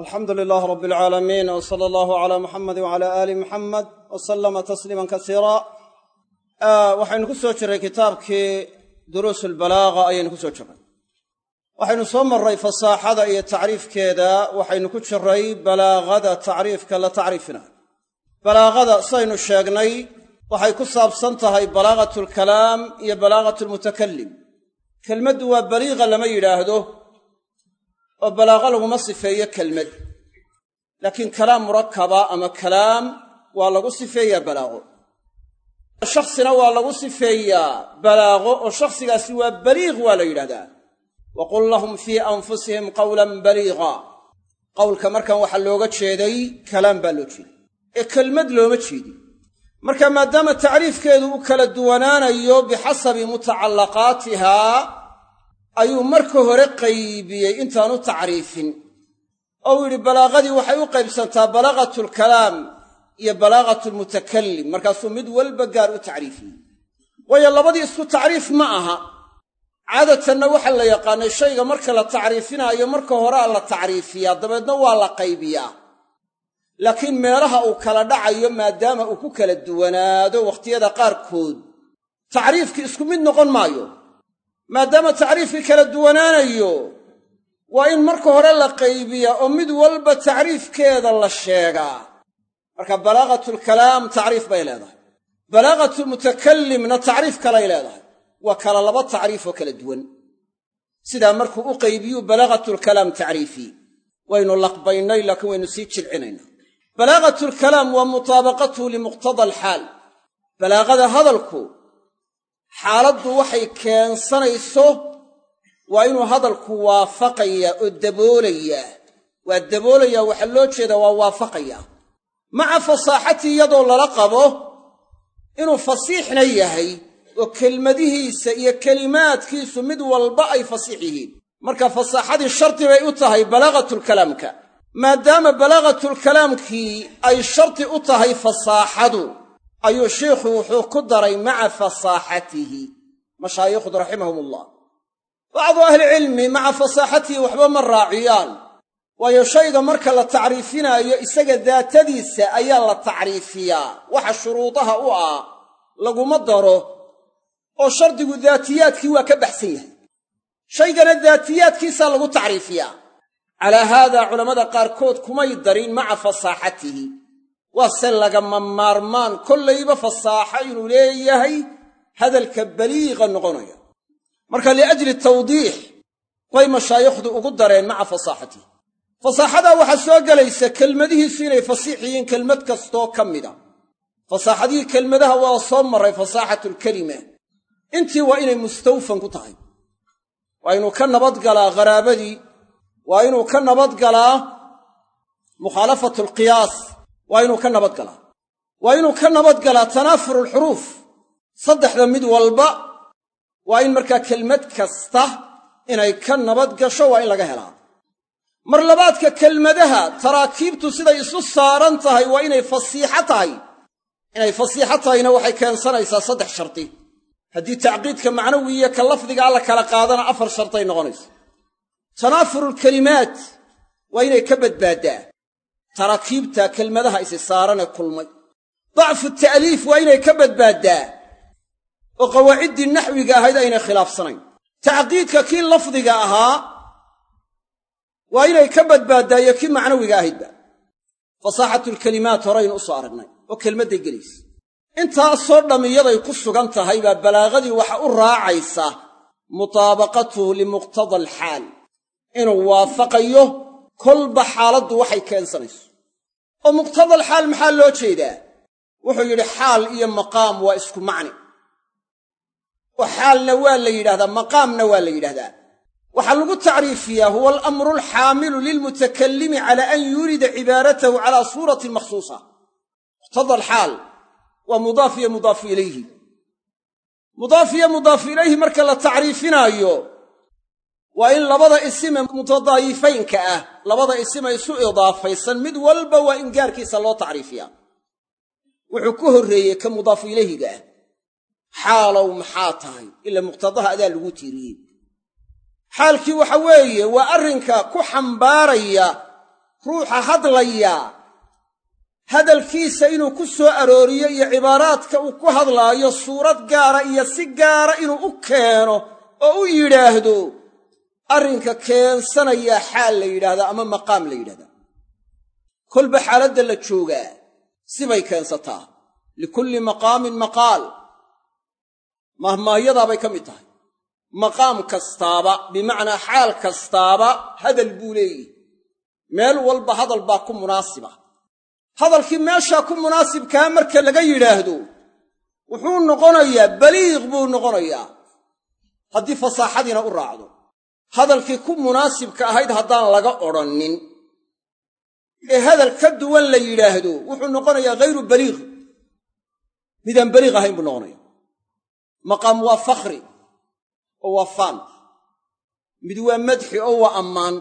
alxamdu lilaah rab alcaalamiin w sala allahu calaa muxamedi wcala aali muxamed wa sallama tasliiman kasiira waxaynu ku soo jirray kitaabkii duruus albalaaga ayaynu ku soo jirray waxaynu soo marray fasaaxada iyo tacriifkeeda waxaynu ku jiray balaagada tacriifka la tacriifinayo balaagada sidaynu sheegnay waxay ku saabsan tahay balaagatu alkalaam iyo balaagatu almutakalim kelmaddu waa baliiqa lama yidhaahdo oo balaaqa laguma sifeeyo kelmad. Laakiin kalaam murakkaba ama kalaam waa lagu sifeeyaa balaaqo shakhsina waa lagu sifeeyaa balaaqo oo shakhsigaasi waa baliiq waa la yidhahdaa. Wa qul lahum fii anfusihim qawlan baliiqa. Qowlka markan waxaa looga jeeday kalaam baa loo jeeday. Ee kelmad looma jeedin marka maadaama tacriifkeedu u kala duwanaanayo bixasabi mutacallaqaatihaa ayuu marka hore qaybiyey intaanu tacriifin. Ou yidhi balaaqadii waxay u qaybsantaa balaaqatu alkalaam iyo balaaqatu almutakalim markaasuu mid walba gaar u tacriifiyey. Waayo labadii isku tacriif ma aha. Caadatanna waxaa la yaqaanay shayga marka la tacriifinaayo marka horea la tacriifiyaa dabeedna waa la qaybiyaa. Laakiin meelaha uu kala dhacayo maadaama uu ku kala duwanaado wakhtiyada qaarkood tacriifkii isku mid noqon maayo maadaama tacriifkii kala duwanaanayo waa in marka hore la qaybiyaa oo mid walba tacriifkeeda la sheegaa. Marka balaaqatulkalaam tacriif bay leedahay. Balaaqatulmutakalimna tacriif kalay leedahay. Waa kala laba tacriif oo kala duwan. Sidaa markuu u qaybiyuu balaaqatulkalaam tacriifii waynu laqbaynay laakiin waynu sii jilcinaynaa balaaqatulkalaam waa mutaabaqatuhu limuqtada alxaal balaaqada hadalku xaaladdu waxay keensanayso waa inuu hadalku waafaqayaa oo daboolayaa waa daboolayaa waxaa loo jeedaa waa waafaqayaa maca fasaaxatii iyadoo lala qabo inuu fasiixna yahay oo kelmadihiisa iyo kelimaadkiisu mid walba ay fasiix yihiin. Marka fasaaxadii shardi bay u tahay balaaqatulkalaamka maadaama balaaqatulkalaamkii ay shardi u tahay fasaaxadu ayuu sheikhu wuxuu ku daray maca fasaaxatihi mashaayikhdu raximahum ullah bacdu ahlicilmi maca fasaaxatihi waxba ma raaciyaan waayo shayga marka la tacriifinaayo isaga daatadiisa ayaa la tacriifiyaa. Waxa shuruudaha u ah laguma daro oo shardigu daatiyaadkii waa ka baxsan yahay. Shaygana daatiyaadkiisaa lagu tacriifiyaa. Calaa haadaa culammada qaarkood kumay darin maca fasaaxatihi waase lagama maarmaan kollayba fasaaxa inuu leeyahay hadalka baliiqa noqonaya. Marka liajli tawdiix bay mashaayikhdu ugu dareen maca fasaaxatihi fasaaxadaa waxaa soo gelaysa kelmadihiisu inay fasiix yihiin kelmad kastoo ka mida fasaaxadihii kelmadaha waa soo marray fasaaxatulkelima intii waa inay mustawfan ku tahay. Waa inuu ka nabadgalaa qaraabadii. Waa inuu ka nabadgalaa mukhaalafatu alqiyaas waa inuu ka nabadgalaa waa inuu ka nabadgalaa tanaafur alxuruuf saddexda mid walba waa in markaa kelmad kasta inay ka nabad gasho waa in laga helaa. Mar labaadka kelmadaha taraakiibtu siday isu saaran tahay waa inay fasiixo tahay. Inay fasiixo tahayna waxay keensanaysaa saddex shardi haddii tacqiidka macnawiiyo ka lafdiga alla kala qaadana afar sharday noqonaysa tanaafurulkelimaat waa inay ka badbaaddaa taraakiibta kelmadaha isi saaranee kulmay. Dacfu ta'liif waa inay ka badbaaddaa oo qawaaciddii naxwiga ahayd aynay khilaafsanayn. Tacqiidka kii lafdiga ahaa waa inay ka badbaaddaa iyo kii macnawiga ahaydba fasaaxatulkelimaat horaynu u soo aragnay oo kelmadday gelaysa intaasoo dhammiyaday ku sugan tahay baa balaaqadii waxa u raacaysa mutaabaqatuhu limuqtada alxaal inuu waafaqayo kolba xaaladdu waxay keensanayso oo muqtadal xaal maxaa loo jeedaa? Wuxuu yidhi xaal iyo maqaam waa isku macni. Oo xaalna waa la yidhahdaa maqaamna waa la yidhahdaa waxaa lagu tacriifiyaa huwa alamru alxaamilu lilmutakallimi cala an yurida cibaaratahu calaa suuratin makhsuusa. Muqtadal xaal waa mudaaf iyo mudaafu ilayhi. Mudaaf iyo mudaafu ilayhi marka la tacriifinaayo waa in labada isime mutadaayifaynka ah labada isime isu idaafaysan mid walba waa in gaarkiisa loo tacriifiyaa. Wuxuu ku horreeyey ka mudaafu ilayhiga ah. Xaalow maxaa tahay? Ila muqtadaha adaa lagu tiiriyey. Xaalkii waxa weeye waa arrinka ku xambaaraya ruuxa hadlayaa hadalkiisa inuu ku soo arooriyo iyo cibaaraadka uu ku hadlaayo suurad gaara iyo si gaara inuu u keeno oo u yidhaahdo arrinka keensanayaa xaal la yidhaahdaa ama maqaam la yidhahdaa kolba xaaladda la joogaa sibay keensataa. Likulli maqaamin maqaal. Mahmaahyadaabay ka mid tahay. Maqaam kastaaba bimacnaa xaal kastaaba hadal buu leeyihi. Meel walba hadal baa ku munaasiba. Hadalkii meeshaa ku munaasibkaa marka laga yidhaahdo wuxuu noqonayaa baliiq buu noqonayaa. Haddii fasaaxadiina u raacdo hadalkii ku munaasibka ahayd haddaan laga odhannin. Ee hadal ka duwan la yidhaahdo wuxuu noqonayaa hayru baliiq midaan baliiq ahayn buu noqonaya maqaam waa fakhri oo waa faan. Mid waa madxi oo waa ammaan.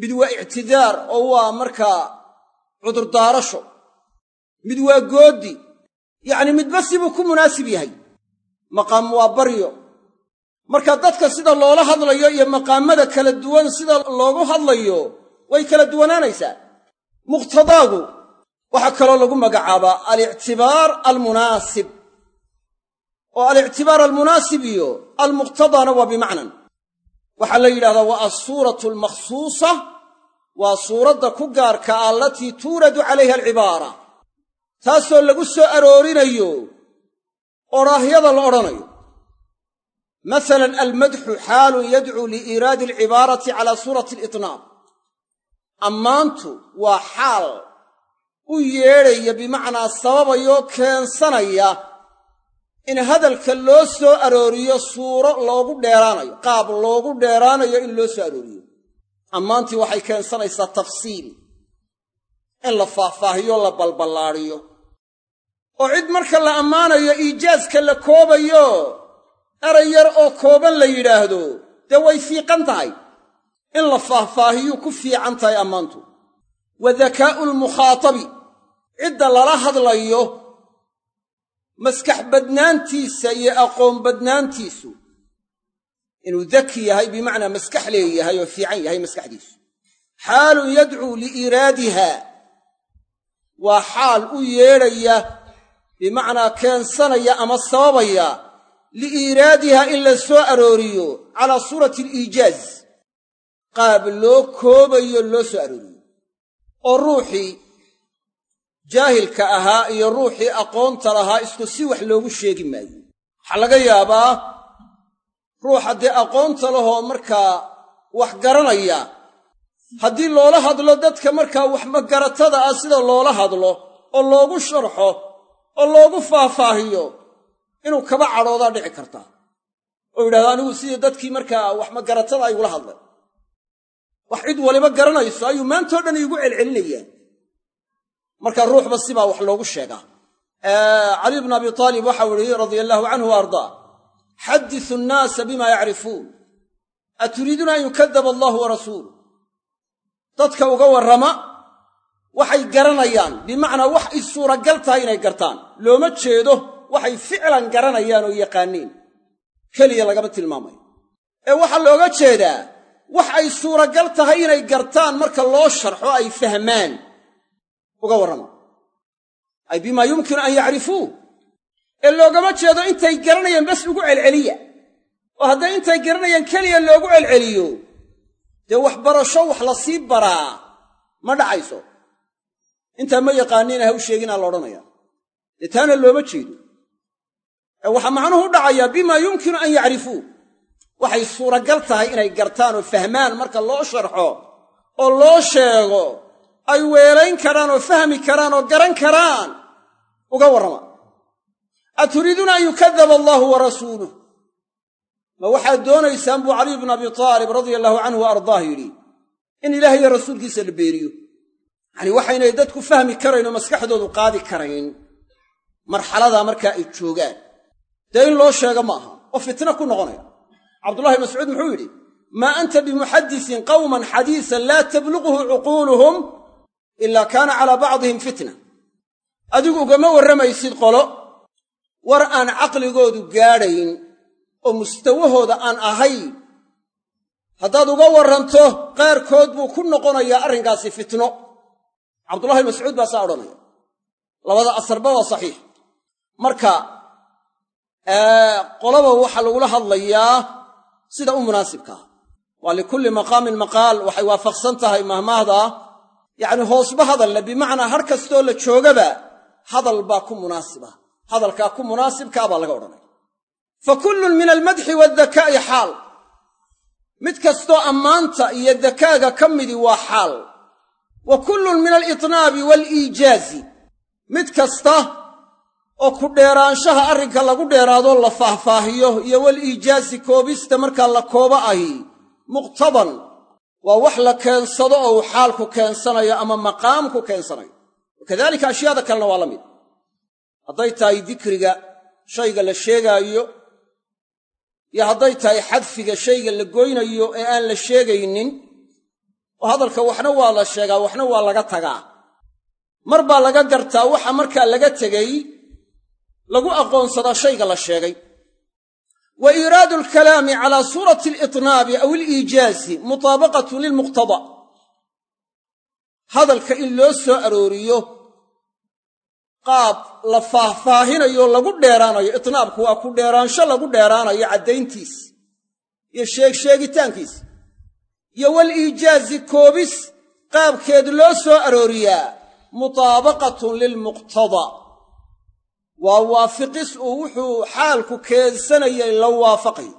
Mid waa ictidaar oo waa markaa cudurdaarasho. Mid waa goodi yacni midba sibuu ku munaasib yahay. Maqaam waa baryo marka dadka sida loola hadlayo iyo maqaamada kala duwan sida loogu hadlayo way kala duwanaanaysaa. Muqhtadaagu waxaa kaloo lagu magacaabaa alictibaar almunaasib. Oo alictibaar almunaasib iyo almuqhtadaana waa bimacnan. Waxaa la yidhahdaa waa alsuuratu almakhsuusa waa suuradda ku gaarka ah alatii tuuradu calayha alcibaara. Taasoo lagu soo aroorinayo odhaahyada la odhanayo masalan almadxu xaalun yadcuu liiiraadi alcibaarati calaa suurati alitnaab ammaantu waa xaal u yeedhaya bimacnaa sababayoo keensanaya in hadalka loo soo arooriyo suuro loogu dheeraanayo qaab loogu dheeraanayo in loo soo arooriyo. Ammaantii waxay keensanaysaa tafsiil in la faahfaahiyo la balballaadiyo oo cid marka la ammaanayo iijaaska la koobayo eray yar oo kooban la yidhaahdo dee way fiiqan tahay. In la faahfaahiyuu ku fiican tahay ammaantu. Wa dakaa'u lmukhaatabi cidda lala hadlayo maskax badnaantiisa iyo aqoon badnaantiisu. Inuu daki yahay bimacnaa maskax leeyahay oo fiican yahay maskaxdiisu. Xaalun yadcuu liiiraadiha waa xaal u yeedhaya bimacnaa keensanaya ama sababaya liiiraadiha in la soo arooriyo calaa suurati aliijaaz. Qaab loo koobayo loo soo arooriyo. Oo ruuxii jaahilka ahaa iyo ruuxii aqoonta lahaa isku si wax loogu sheegi maayo. Waxaa laga yaabaa ruuxa dee aqoonta lahoo markaa wax garanaya haddii loola hadlo dadka markaa wax magaratada ah sida loola hadlo oo loogu sharxo oo loogu faahfaahiyo inuu kaba cadhoodaa dhici kartaa oo yidhahdo anigu sidii dadkii markaa wax magaratada aygula hadlay wax cid waliba garanayso ayuu maantao dhan iigu celcelinayaan marka ruuxba sibaa wax loogu sheegaa. Cali bnu abi aalib waxau ihi radia allaahu canhu wa ardaa xaddisu nnaasa bima yacrifuun. Aturiiduuna an yukadaba allahu wa dadka uga warrama waxay garanayaan bimacnaa wax ay suuragal tahay inay gartaan. Looma jeedo waxay ficlan garanayaan oo yaqaaniin. Keliya lagama tilmaamayo ee waxaa looga jeedaa wax ay suuragal tahay inay gartaan marka loo sharxo ay fahmaan. Uga warrama. Ay bimaa yumkinu an yacrifuu. Ee loogama jeedo intay garanayaan bas ugu celceliya. Oo hadday intay garanayaan keliya loogu celceliyo dee waxbarasho wax la sii baraa ma dhacayso. Intaa ma yaqaaniina ha u sheeginaa la odhanaya dee taana looma jeedo ee waxaa macnuhu u dhacayaa bimaa yumkinu an yacrifuu waxay suuragal tahay inay gartaan oo fahmaan marka loo sharxo oo loo sheego ay weelayn karaan oo fahmi karaan oo garan karaan. Uga warrama. Aturiiduuna an yukadaba allaahu wa rasuuluh ma waxaad doonaysaan buu caliy bnu abi taalib radia allahu canhu wa ardaah yidhi in ilaah iyo rasuulkiisa la beeriyo. Yacanii waxaynay dadku fahmi karayn oo maskaxdoodu qaadi karayn. Marxaladaa markaa ay joogaan dee in loo sheego ma aha oo fitna ku noqonaya. Cabdullahi mascuud muxuu yidhi maa anta bimuxadisin qawman xadiisan laa tabluquhu cuquuluhum ilaa kaana calaa bacdihim fitna. Adigu ugama warramaysid qolo. War aan caqligoodu gaadhayn oo mustawahooda aan ahayn haddaad uga warranto qaarkood buu ku noqonayaa arrinkaasi fitno. Cabdullahi mascuud baa saa odhanaya. Labada asarba waa saxiix. Marka qolaba waxaa lagula hadlayaa sida u munaasibkaa waa likulli maqaamin maqaal waxay waafaqsan tahay mahmaahda yacni hoosba hadalle bimacnaa har kastoo la joogaba hadal baa ku munaasiba. Hadalkaa ku munaasibkaa baa laga odhanaya fa kullun min almadxi waaldakaa'i xaal. Mid kastoo ammaanta iyo dakaaga ka midi waa xaal. Wa kullun min alitnaabi waaliijaazi oo ku dheeraanshaha arrinka lagu dheeraadoo la faahfaahiyo iyo waliijaazi koobista markaa la koobo ahi muqtaban waa wax la keensado oo uu xaalku keensanayo ama maqaamku keensanayo wakadalika ashyaada kalena waa la mid. Hadday tahay dikriga shayga la sheegaayo iyo hadday tahay xadfiga shayga la goynayo ee aan la sheegaynin oo hadalka waxna waa la sheegaa waxna waa laga tagaa. Mar baa laga gartaa waxa markaa laga tegey lagu aqoonsadaa shayga la sheegay. Wa iiraadu alkalaami calaa suurati alitnaabi aw aliijaazi mutaabaqatun lilmuqtada. Hadalka in loo soo arooriyo qaab la faahfaahinayo lagu dheeraanayo itnaabku waa ku dheeraansho lagu dheeraanayo caddayntiis iyo sheegsheegitaankiis iyo waliijaazi koobis qaabkeed loo soo arooriyaa mutaabaqatun lilmuqtada waa waafiqis uu wuxuu xaalku keensanayay la waafaqayo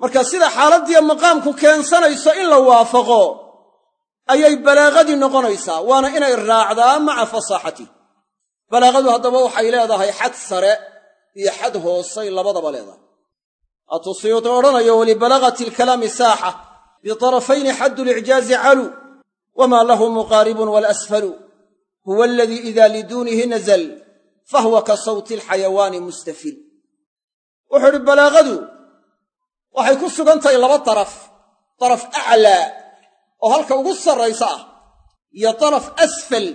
marka sida xaaladdiiyo maqaamku keensanayso in la waafaqo ayay balaaqadii noqonaysaa waana inay raacdaa maca fasaaxatih balaaqadu haddaba waxay leedahay xad sare iyo xad hoosay labadaba leedahay. Hatuu siyuuti odhanayo walibalagati alkalaami saaxa bitarafayni xaddu licjaazi calu wamaa lahu muqaaribun walasfalu huwa aladii ida liduunihi nazl fahuwa ka sawti alxayawaani mustafil wuxuu idhi balaaqadu waxay ku sugan tahay laba daraf daraf aclaa oo halka ugu sarraysa ah iyo daraf asfal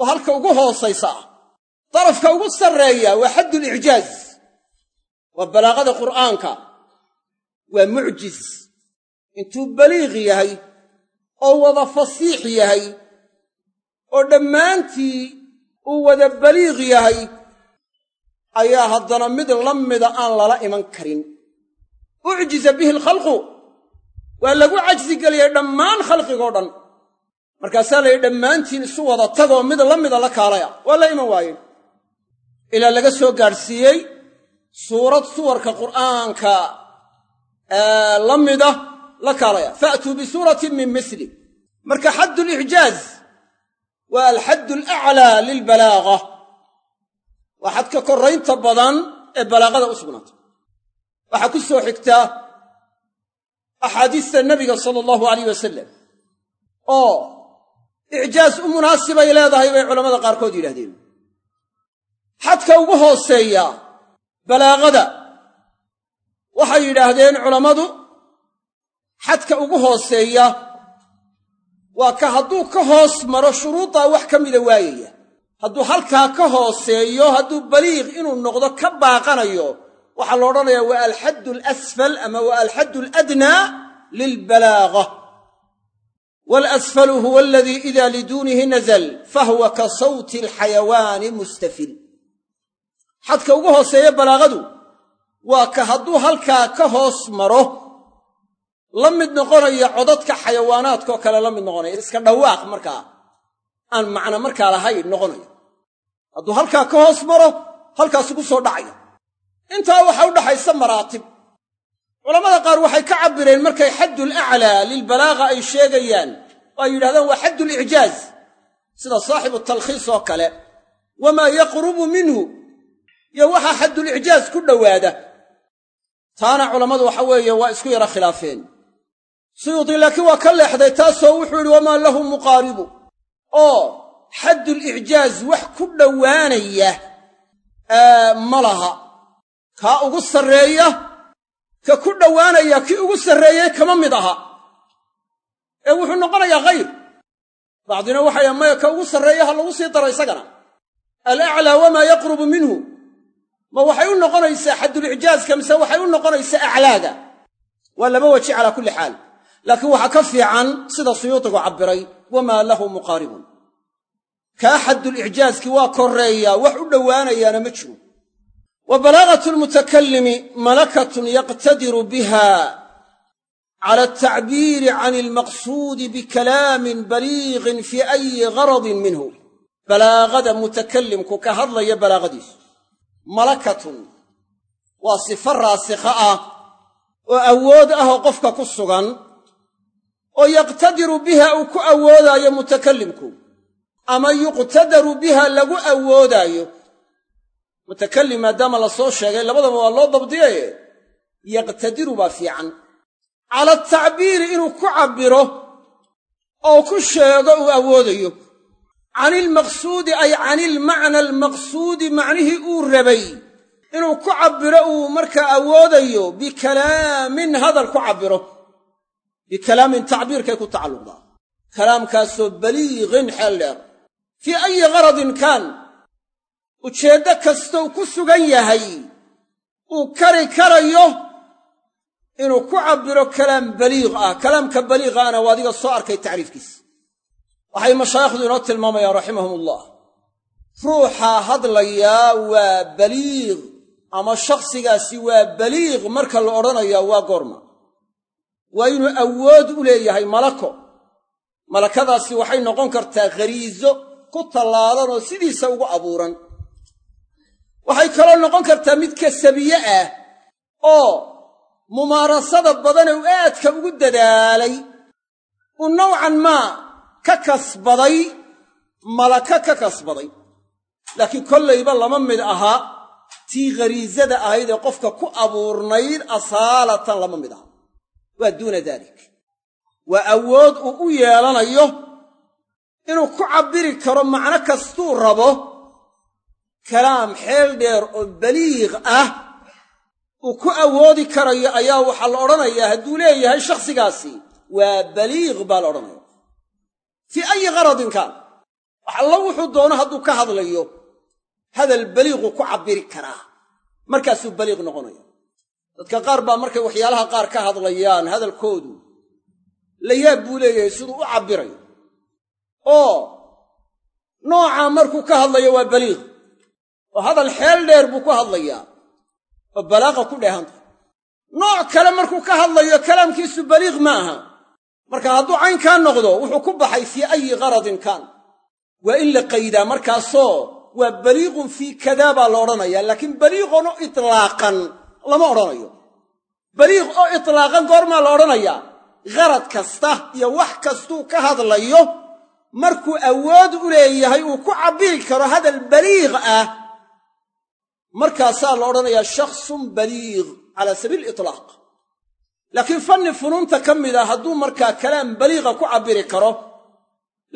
oo halka ugu hoosaysa ah darafka ugu sarreeya waa xaddulicjaaz waa balaaqada qur'aanka waa mucjiz intuu baliiq yahay oo wada fasiix yahay oo dhammaantii uu wada baliiq yahay ayaa haddana mid la mida aan lala iman karin. Ucjiza bihi alkhalqu. Waa lagu cajsigeliyey dhammaan khalqigoo dhan. Markaasaa layidhi dhammaantiin isu wada tagoo mid la mida la kaalaya. Waa la iman waayeen ilaa laga soo gaadhsiiyey suurad suwarka qur'aanka la mida la kaalaya. Faatuu bisuuratin min misli. Marka xaddulicjaaz waa alxaddu alaclaa lilbalaaga waa xadka korraynta badan ee balaaqada u sugnaatay waxaa ku soo xigtaa axaadiista nebiga sala allahu alayh wasalam oo icjaaz u munaasibay leedahay bay culammada qaarkood yidhahdeen xadka ugu hooseeya balaaqada waxay yidhaahdeen culammadu xadka ugu hooseeya waa ka hadduu ka hoos maro shuruuddaa wax ka mida waayaya hadduu halkaa ka hooseeyo hadduu baliiq inuu noqdo ka baaqanayo waxaa la odhanayaa waa alxaddu alasfal ama waa alxaddu aladnaa lilbalaaga waalasfalu huwa aladii ida liduunihi nazl fahuwa ka sawti alxayawaani mustafil. Xadka ugu hooseeya balaaqadu waa ka hadduu halkaa ka hoos maro la mid noqonaya codadka xayawaanaadkao kale la mid noqonaya. Iska dhawaaq markaa aan macna markaa lahayn noqonaya hadduu halkaa ka hoos maro halkaas ugu soo dhacaya intaa waxaa u dhaxaysa maraatib. Culammada qaar waxay ka cabbireen markay xaddul aclaa lilbalaaga ay sheegayaan. Oo ay yidhahdaan waa xaddulicjaaz sida saaxibu talkhiis oo kale wamaa yaqrubu minhu. Iyo waxaa xaddulicjaaz ku dhowaada. Taana culammadu waxa weeye waa isku yara khilaafeen. Suyuudi laakiin waa ka leexday taasoo wuxuu yidhi wamaa lahu muqaaribu. Oo xaddulicjaaz wax ku dhowaanaya ma laha. Kaa ugu sarreeya ka ku dhowaanaya kii ugu sarreeyey kama mid aha. Ee wuxuu noqonayaa khayr. Bacdina waxay maya ka ugu sarreeya ha lagu sii daro isagana. Alaclaa wamaa yaqrubu minhu. Ma waxay u noqonaysaa xaddulicjaazka mise waxay u noqonaysaa aclaada waa laba weji calaa kulli xaal. Laakiin waxaa ka fiican sida suyuudigu cabbiray wamaa lahu muqaaribun kaa xaddulicjaaskii waa korreeyaa wax u dhowaanayaana ma jiro. Wa balaagatu lmutakallimi malakatun yaqtadiru biha cala altacbiiri can almaqsuudi bikalaamin baliiqin fii ayi garadin minhu. Balaagada mutakallimku ka hadlaya balaagadiisu. Malakatun waa sifo raasikha ah oo awood ah qofka ku sugan oo yaqtadiru biha uu ku awoodaayo mutakallimku ama yuqtadaru biha lagu awoodaayo mutakallim maadaama la soo sheegay labadaba waa loo dabdiyaye yaqtadiru baa fiican. Cala atacbiiri inuu ku cabbiro oo ku sheego uu awoodayo. Can ilmaqsuudi ay can ilmacna almaqsuudi macnihii uu rabay. Inuu ku cabbiro uu markaa awoodayo bikalaamin hadal ku cabbiro. Bikalaamin tacbiirkay ku tacalluqdaa. Kalaamkaasoo baliiqin xeel fii ayi garadin kaan. Ujeeddo kastou ku sugan yahay uu kari karayo inuu ku cabbiro kalaam baliiq ah. Kalaamka baliiqaana waa adiga soo arkay tacriifkiisa. Waxay mashaayikhdu inoo tilmaamayaan raximahumullah. Ruuxa hadlayaa waa baliiq ama shakhsigaasi waa baliiq marka la odhanayaa waa goorma. Waa inuu awood u leeyahay malako. Malakadaasi waxay noqon kartaa khariiso ku tallaadan oo sidiisa ugu abuuran. Waxay kaloo noqon kartaa mid kasabiye ah oo mumaarasada badane u aadka ugu dadaalay. Uu nowcan maa ka kasbaday malaka ka kasbaday. Laakiin kollayba lama mid aha tii khariisada ahayd ee qofka ku abuurnayd asaalatan lama mid aha. Waa duuna daalik. Waa awood uu u yeelanayo inuu ku cabbiri karo macno kastuu rabo kalaam xeel dheer oo baliiq ah uu ku awoodi karayo ayaa waxaa la odhanayaa hadduu leeyahay shakhsigaasi waa baliiq baa la odhanaya. Fii ayi qaradin kaan wax alla wuxuu doono hadduu ka hadlayo hadal baliiqu ku cabbiri karaa. Markaasuu baliiq noqonaya dadka qaar baa markay waxyaalaha qaar ka hadlayaan hadalkoodu la yaab buu leeyahay siduu u cabbirayo oo noocaa markuu ka hadlayo waa baliiq. Oo hadal xeel dheer buu ku hadlayaa oo balaaqa ku dheehanta nooc kale markuu ka hadlayo kalaamkiisu baliiq ma aha. Marka hadduu caynkaa noqdo wuxuu ku baxay fii ayi qaradin kaan. Waa in la qaydaa markaasoo waa baliiqun fii kadaa baa la odhanayaa laakiin baliiqon oo itlaaqan lama odhanayo. Baliiq oo itlaaqan goormaa la odhanayaa. Qarad kasta iyo wax kastuu ka hadlayo markuu awood u leeyahay uu ku cabbiri karo hadal baliiq ah markaasaa la odhanayaa shakhsun baliiq cala sabiil itlaaq. Laakiin fanni funuunta ka mid a hadduu markaa kalaam baliiqa ku cabbiri karo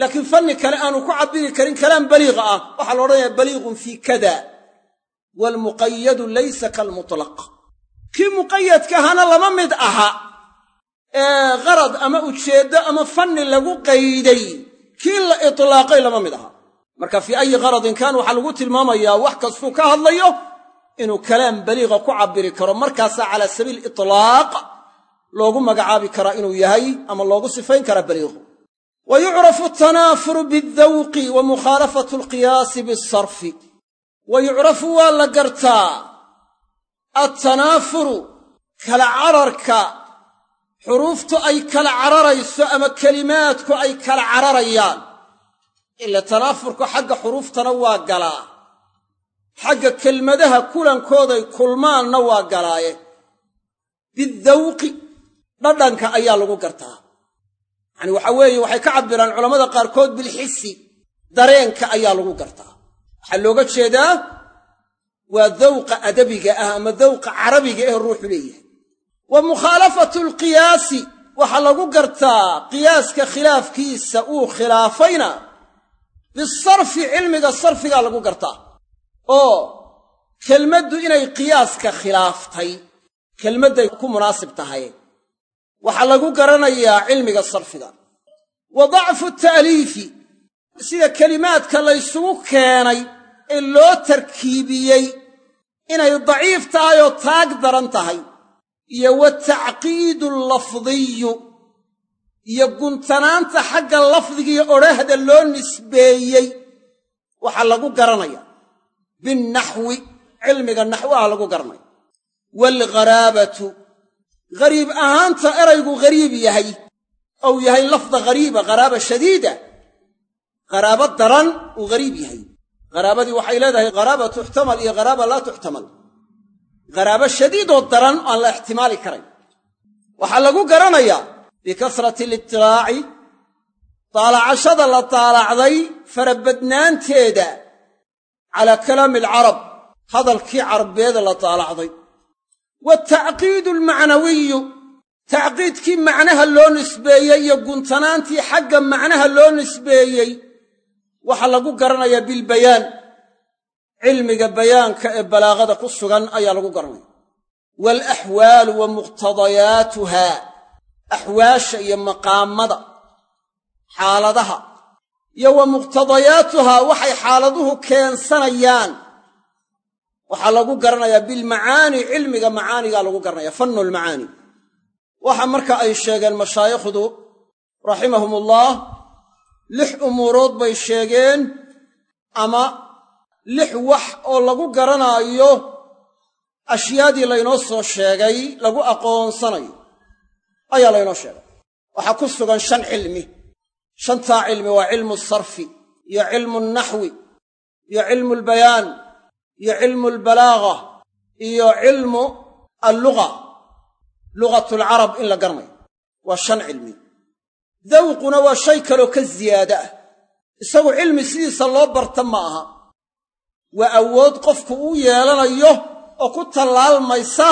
laakiin fanni kale aanu ku cabbiri karin kalaam baliiqa ah waxaa la odhanayaa baliiqun fii kada waalmuqayadu laysa kalmutlaq kii muqayadka ahana lama mid aha ee qarad ama ujeeddo ama fanni lagu qayday kii la itlaaqay lama mid aha. Marka fii ayi qaradin kaan waxaa lagu tilmaamayaa wax kastuu ka hadlayo inuu kalaam baliiqa ku cabbiri karo. Markaasaa calaa sabiil itlaaq loogu magacaabi karaa inuu yahay ama loogu sifayn karaa baliiqu wa yucrafu atanaafuru bialdawqi wa mukhaalafatu alqiyaasi bialsarfi wa yucrafu waa la gartaa. Attanaafuru kala cararka xuruuftu ay kala cararayso ama kelimaadku ay kala cararayaan. ila tanaafurku xagga xuruuftana waa galaa. Xagga kelmadaha kulankooday kulmaanna waa galaaye. Bidawqi dhadhanka ayaa lagu gartaa. Yacani waxa weeye waxay ka cabbiraan culammada qaarkood bilxisi dareenka ayaa lagu gartaa. Waxaa looga jeedaa waa dawqa adabiga ah ama dawqa carabiga ee ruuxu leeyahay wa mukhaalafatu alqiyaasi waxaa lagu gartaa qiyaaska khilaafkiisa uu khilaafayna. Bisarfi cilmiga sarfigaa lagu gartaa. Oo kelmaddu inay qiyaaska khilaaftay kelmadday ku munaasib tahay. Waxaa lagu garanayaa cilmiga sarfiga. Wa dacfu ta'liifi sida kelimaadka laysugu keenay ee loo tarkiibiyey inay daciif tahay oo taag daran tahay iyo watacqiidu allafdiyu iyo guntanaanta xagga lafdigiiyo odhaahda loo nisbeeyey waxaa lagu garanaya. Binnaxwi cilmiga naxwaha lagu garanaya. Waalgharaabatu ghariib ahaanta eraygu ghariib yahay ou yahay lafda ghariiba gharaaba shadiida gharaabo daran uu ghariib yahaygharaabadii waxay leedahay gharaaba tuxtamal iyo gharaaba laa tuxtamal gharaabo shadiidoo daran aan la ixtimaali karayn waxaa lagu garanayaa bikasrati alitilaaci daalacashada la daalacday farabadnaanteeda calaa kalaami alcarab hadalkii carbeeda la daalacday watacqiidu almacnawiyu tacqiidkii macnaha loo nisbeeyey iyo guntanaantii xagga macnaha loo nisbeeyey waxaa lagu garanayaa bilbayaan cilmiga bayaanka ee balaaqada ku sugan ayaa lagu garanaya waalaxwaalu wa muqtadayaatuha axwaasha iyo maqaamada xaaladaha. Iyo wa muqtadayaatuha waxay xaaladuhu keensanayaan. Waxaa lagu garanayaa bilmacaani cilmiga macaanigaa lagu garanaya fannu lmacaani waxa marka ay sheegeen mashaayikhdu raximahumullah lix umuurood bay sheegeen ama lix wax oo lagu garanaayo ashyaadii laynoo soo sheegay lagu aqoonsanayo ayaa laynoo sheegay. Waxaa ku sugan shan cilmi. Shantaa cilmi waa cilmu sarfi iyo cilmu naxwi iyo cilmu albayaan iyo cilmu albalaaga iyo cilmu alluga lugatu alcarab in la garanayo. Waa shan cilmi. Dawquna waa shay kaloo ka ziyaada ah. Isagu cilmi sidiisa loo barta ma aha waa awood qofku uu yeelanayo oo ku tallaalmaysa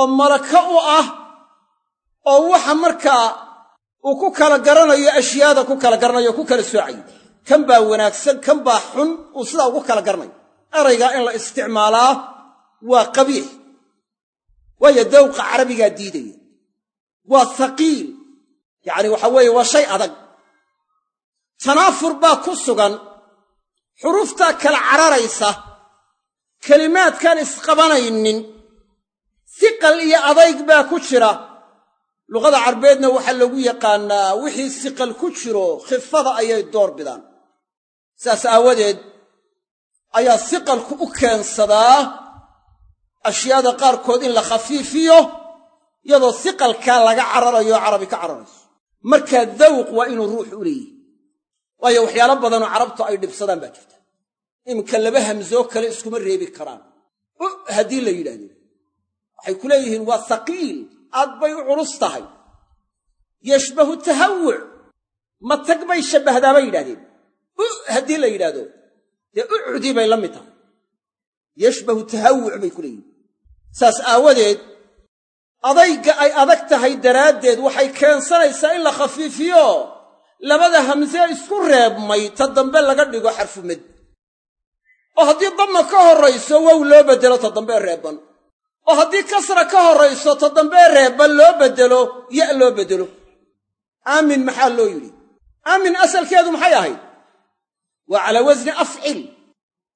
oo malaka u ah oo waxa markaa uu ku kala garanayo ashyaada ku kala garanayo o ku kala soocayo kan baa wanaagsan kan baa xun uu sidaa ugu kala garanayo. Eraygaa in la isticmaalaa waa qabiix waayo dawqa carabigaa diidaya. Waa haqiil yacni waxa weeye waa shay adag. Tanaafur baa ku sugan xuruuftaa kala cararaysa kelimaadkaan isqabanaynin siqal iyo adayg baa ku jira. Luqada carbeedna waxaa lagu yaqaannaa wixii siqal ku jiro khifada ayay door bidaan. Sidaas aawadeed ayaa siqalku u keensadaa ashyaada qaarkood in la khafiifiyo iyadoo siqalkaa laga cararayo carabi ka cararayso. Markaa dawq waa inuu ruux u leeyihi waayo waxyaalo badanoo carabtu ay dhibsadaan baa jirta. Iminka laba hamsoo kale iskuma reebi karaan. U haddii la yidhahdeen waxay ku leeyihiin waa haqiil aad bay u culus tahay. Yashbahu tahawuc bay shabbahdaa bay yidhahdeen u haddii la yidhaahdo. Dee ucdii bay la mid tahay. Yashbahu tahawuc bay ku leeyihiin saas aawadeed adayga ay adag tahay daraaddeed waxay keensanaysaa in la khafiifiyo labada hamsee isku reebmay ta dambe laga dhigo xarfumad oo haddii damma ka horrayso wow loo beddelo ta dambee reebban. Oo haddii kasra ka horrayso ta dambee reebban loo beddelo ya loo beddelo. Aamin maxaa loo yidhi? Aamin asalkeedu maxay ahayd? Waa calaa wasni afcil.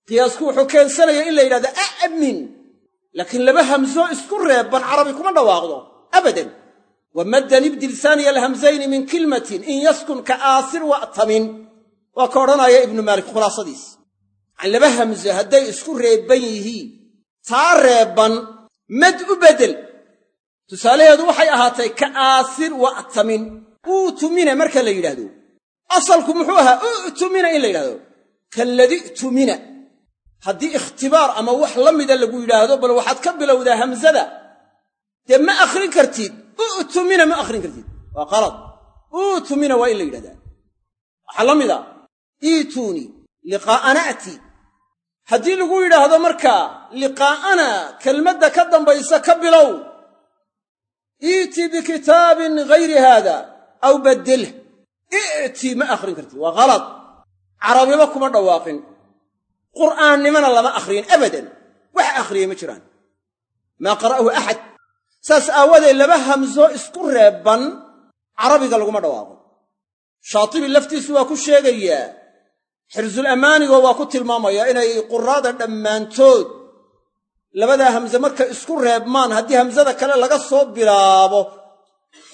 Qiyaasku wuxuu keensanaya in la yidhahdo a'min laakiin laba hamsoo isku reebban carabi kuma dhawaaqdo. Abadan wa maddan ibdil saaniya alhamsayni min kilmatin in yaskun ka aasir wa'tamin waa ka odhanaya ibnu maalik khulaasadiis. Yacani laba hamso hadday isku reebban yihiin taa reebban mad u beddel tusaalaheedu waxay ahaatay ka aasir wa'tamin uutumina marka la yidhaahdo. Asalku muxuu ahaa u'tumina in la yidhahdo kaladi tumina. Haddii ikhtibaar ama wax la mida lagu yidhaahdo bal waxaad ka bilowdaa hamsada dee ma akhrin kartid u'tumina ma akhrin kartid. Waa qalad. Uutumina waa in la yidhahdaa. Waxaa la mida iituunii liqaa'ana ati. Haddii lagu yidhaahdo markaa liqaa'ana kelmadda ka dambaysa ka bilow. Iitii bikitaabin ghayri haada aw baddilh i'tii ma akhrin kartid. Waa khalad carabiba kuma dhawaaqin. Qur'aannimana lama akhriyin abadan. Wax akhriyey ma jiraan. Maa qara'ahu axad saas aawadeed laba hamso isku reebban carabiga laguma dhawaaqo. Shaatibi laftiisu waa ku sheegayaa xirsul ammaanigoo waa ku tilmaamayaa inay quraada dhammaantood. Labadaa hamse markay isku reebmaan haddii hamsada kale laga soo bilaabo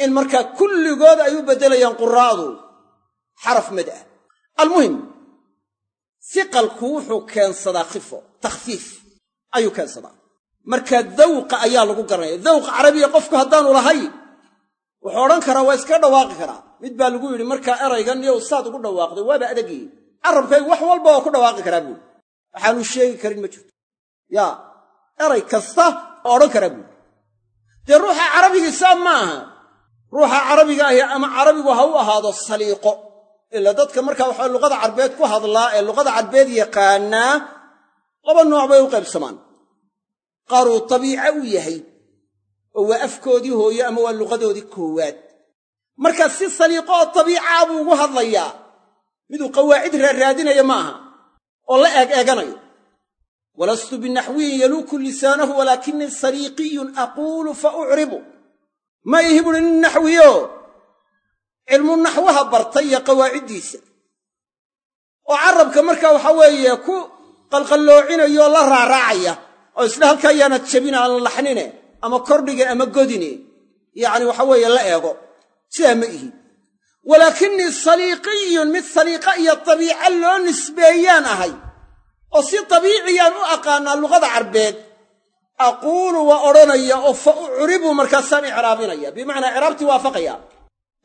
in markaa kulligood ay u beddelayaan quraa'du xaraf mad ah. Almuhim siqalku wuxuu keensadaa khifo takhfiif ayuu keensadaa marka dawqa ayaa lagu garanaya dawqa carabiya qofku haddaanu lahayn wuxuu odhan karaa waa iska dhawaaqi karaa. Mid baa lagu yidhi markaa eraygan iyow saad ugu dhawaaqday waaba adagyihin carabkaygu wax walba waa ku dhawaaqi karaa buuri waxaanu sheegi karin ma jirto. Yaa eray kasta oo odhan karaa buuri dee ruuxa carabigiisaa ma aha. Ruuxa carabiga ahi ama carabigu ha u ahaado saliiqo ila dadka markaa waxaa luqada carbeed ku hadlaa ee luqada carbeed yaqaanaa laba nooc bay u qaybsamaan qaaruu tabiica u yahay oo waa afkoodii hooye ama waa luqadoodii koowaad. Marka si saliiqo oo tabiicaa buu ugu hadlayaa. Miduu qawaacid raarraadinaya ma aha oo la eeg eeganayo. Walastu binaxwiyin yaluuku lisaanahu walaakinii saliiqiyun aquulu fa ucribu. Ma ihi buhi nin naxwiyo cilmu naxwaha bartay iyo qawaaciddiisa. Oo carabka marka waxa weeye ku qalqalloocinayoo la raaraacaya oo isla halkaa yaanad jabina aan laxnine ama kordhige ama godine yacni waxa weeye la eego. Sidaa ma ihi. Walaakinii saliiqiyun mid saliiqa iyo tabiica loo nisbeeyaan ahay oo si tabiiciyaan u aqaanaa luqada carbeed aquulu waa odhanaya oo fa ucribu markaasaan icraabinaya. Bimacnaa icraabtii waafaqaya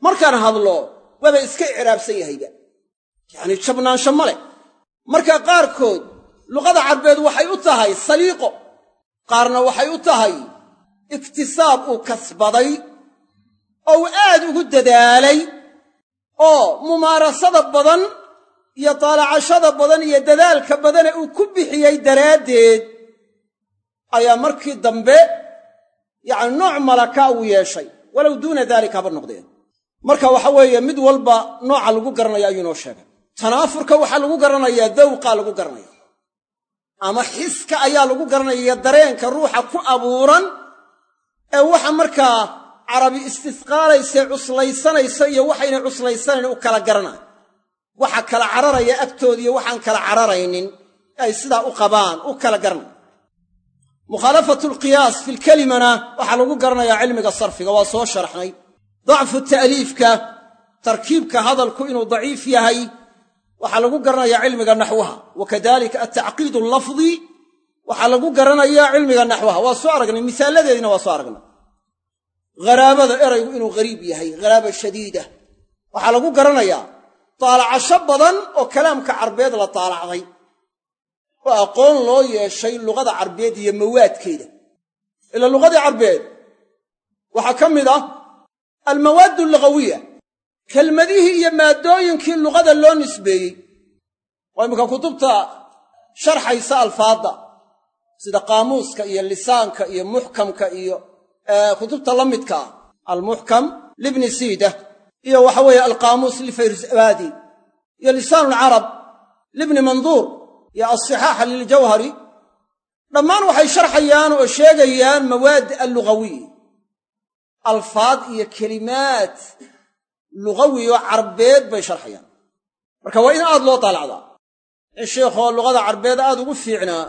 markaan hadlo waaba iska icraabsan yahayba. Yacni jabnaansho ma leh. Marka qaarkood luqada carbeed waxay u tahay saliiqo qaarna waxay u tahay iktisaab uu kasbaday oo uu aad ugu dadaalay oo mumaarasada badan iyo daalacashada badan iyo dadaalka badane uu ku bixiyey daraaddeed ayaa markii dambe yacni nooc malaka uu yeeshay. Walow duuna daalika haba noqdeen. Marka waxa weeye mid walba nooca lagu garanaya ayuu inoo sheegay. Tanaafurka waxaa lagu garanayaa dawqaa lagu garanaya ama xiska ayaa lagu garanaya dareenka ruuxa ku abuuran ee waxa markaa carabi istisqaalaysae cuslaysanaysa iyo waxaynay cuslaysanayn u kala garanay waxa kala cararaya agtooda iyo waxaan kala cararaynin ay sidaa u qabaan u kala garanay mukhaalafatu alqiyaas fi lkelimana waxaa lagu garanayaa cilmiga sarfiga waa soo sharxnay. Dacfu ta'liifka tarkiibka hadalku inuu daciif yahay waxaa lagu garanayaa cilmiga naxwaha. Wa kadalika altacqiid allafdi. Waxaa lagu garanayaa cilmiga naxwaha. Waa soo aragnay. Misaaladeediina waa soo aragnay. Haraabada eraygu inuu ghariib yahay. Haraaba shadiida. Waxaa lagu garanayaa. Daalacasho badan oo kalaamka carbeed la daalacday oo aqoon loo yeeshay luqada carbeed iyo mawaadkeeda. Ila luqadii carbeed. Waxaa ka mid ah almawaaddu lugawiya kelmadihii iyo maaddooyinkii luqada loo nisbeeyey. Oo iminka kutubta sharxaysa alfaadda sida qaamuuska iyo lisaanka iyo muxkamka iyo kutubta la midka ah almuxkam libni siida iyo waxa weeye alqaamuus lifayrusabadi iyo lisaan alcarab libni manduur iyo alsixaaxa liljawhari. Dhammaan waxay sharxayaan oo sheegayaan mawaad allugawiy alfaad iyo kelimaad lugawi oo carbeed bay sharxayaan. Marka waa in aad loo daalacdaa in sheekhoo luqada carbeed aad ugu fiicnaa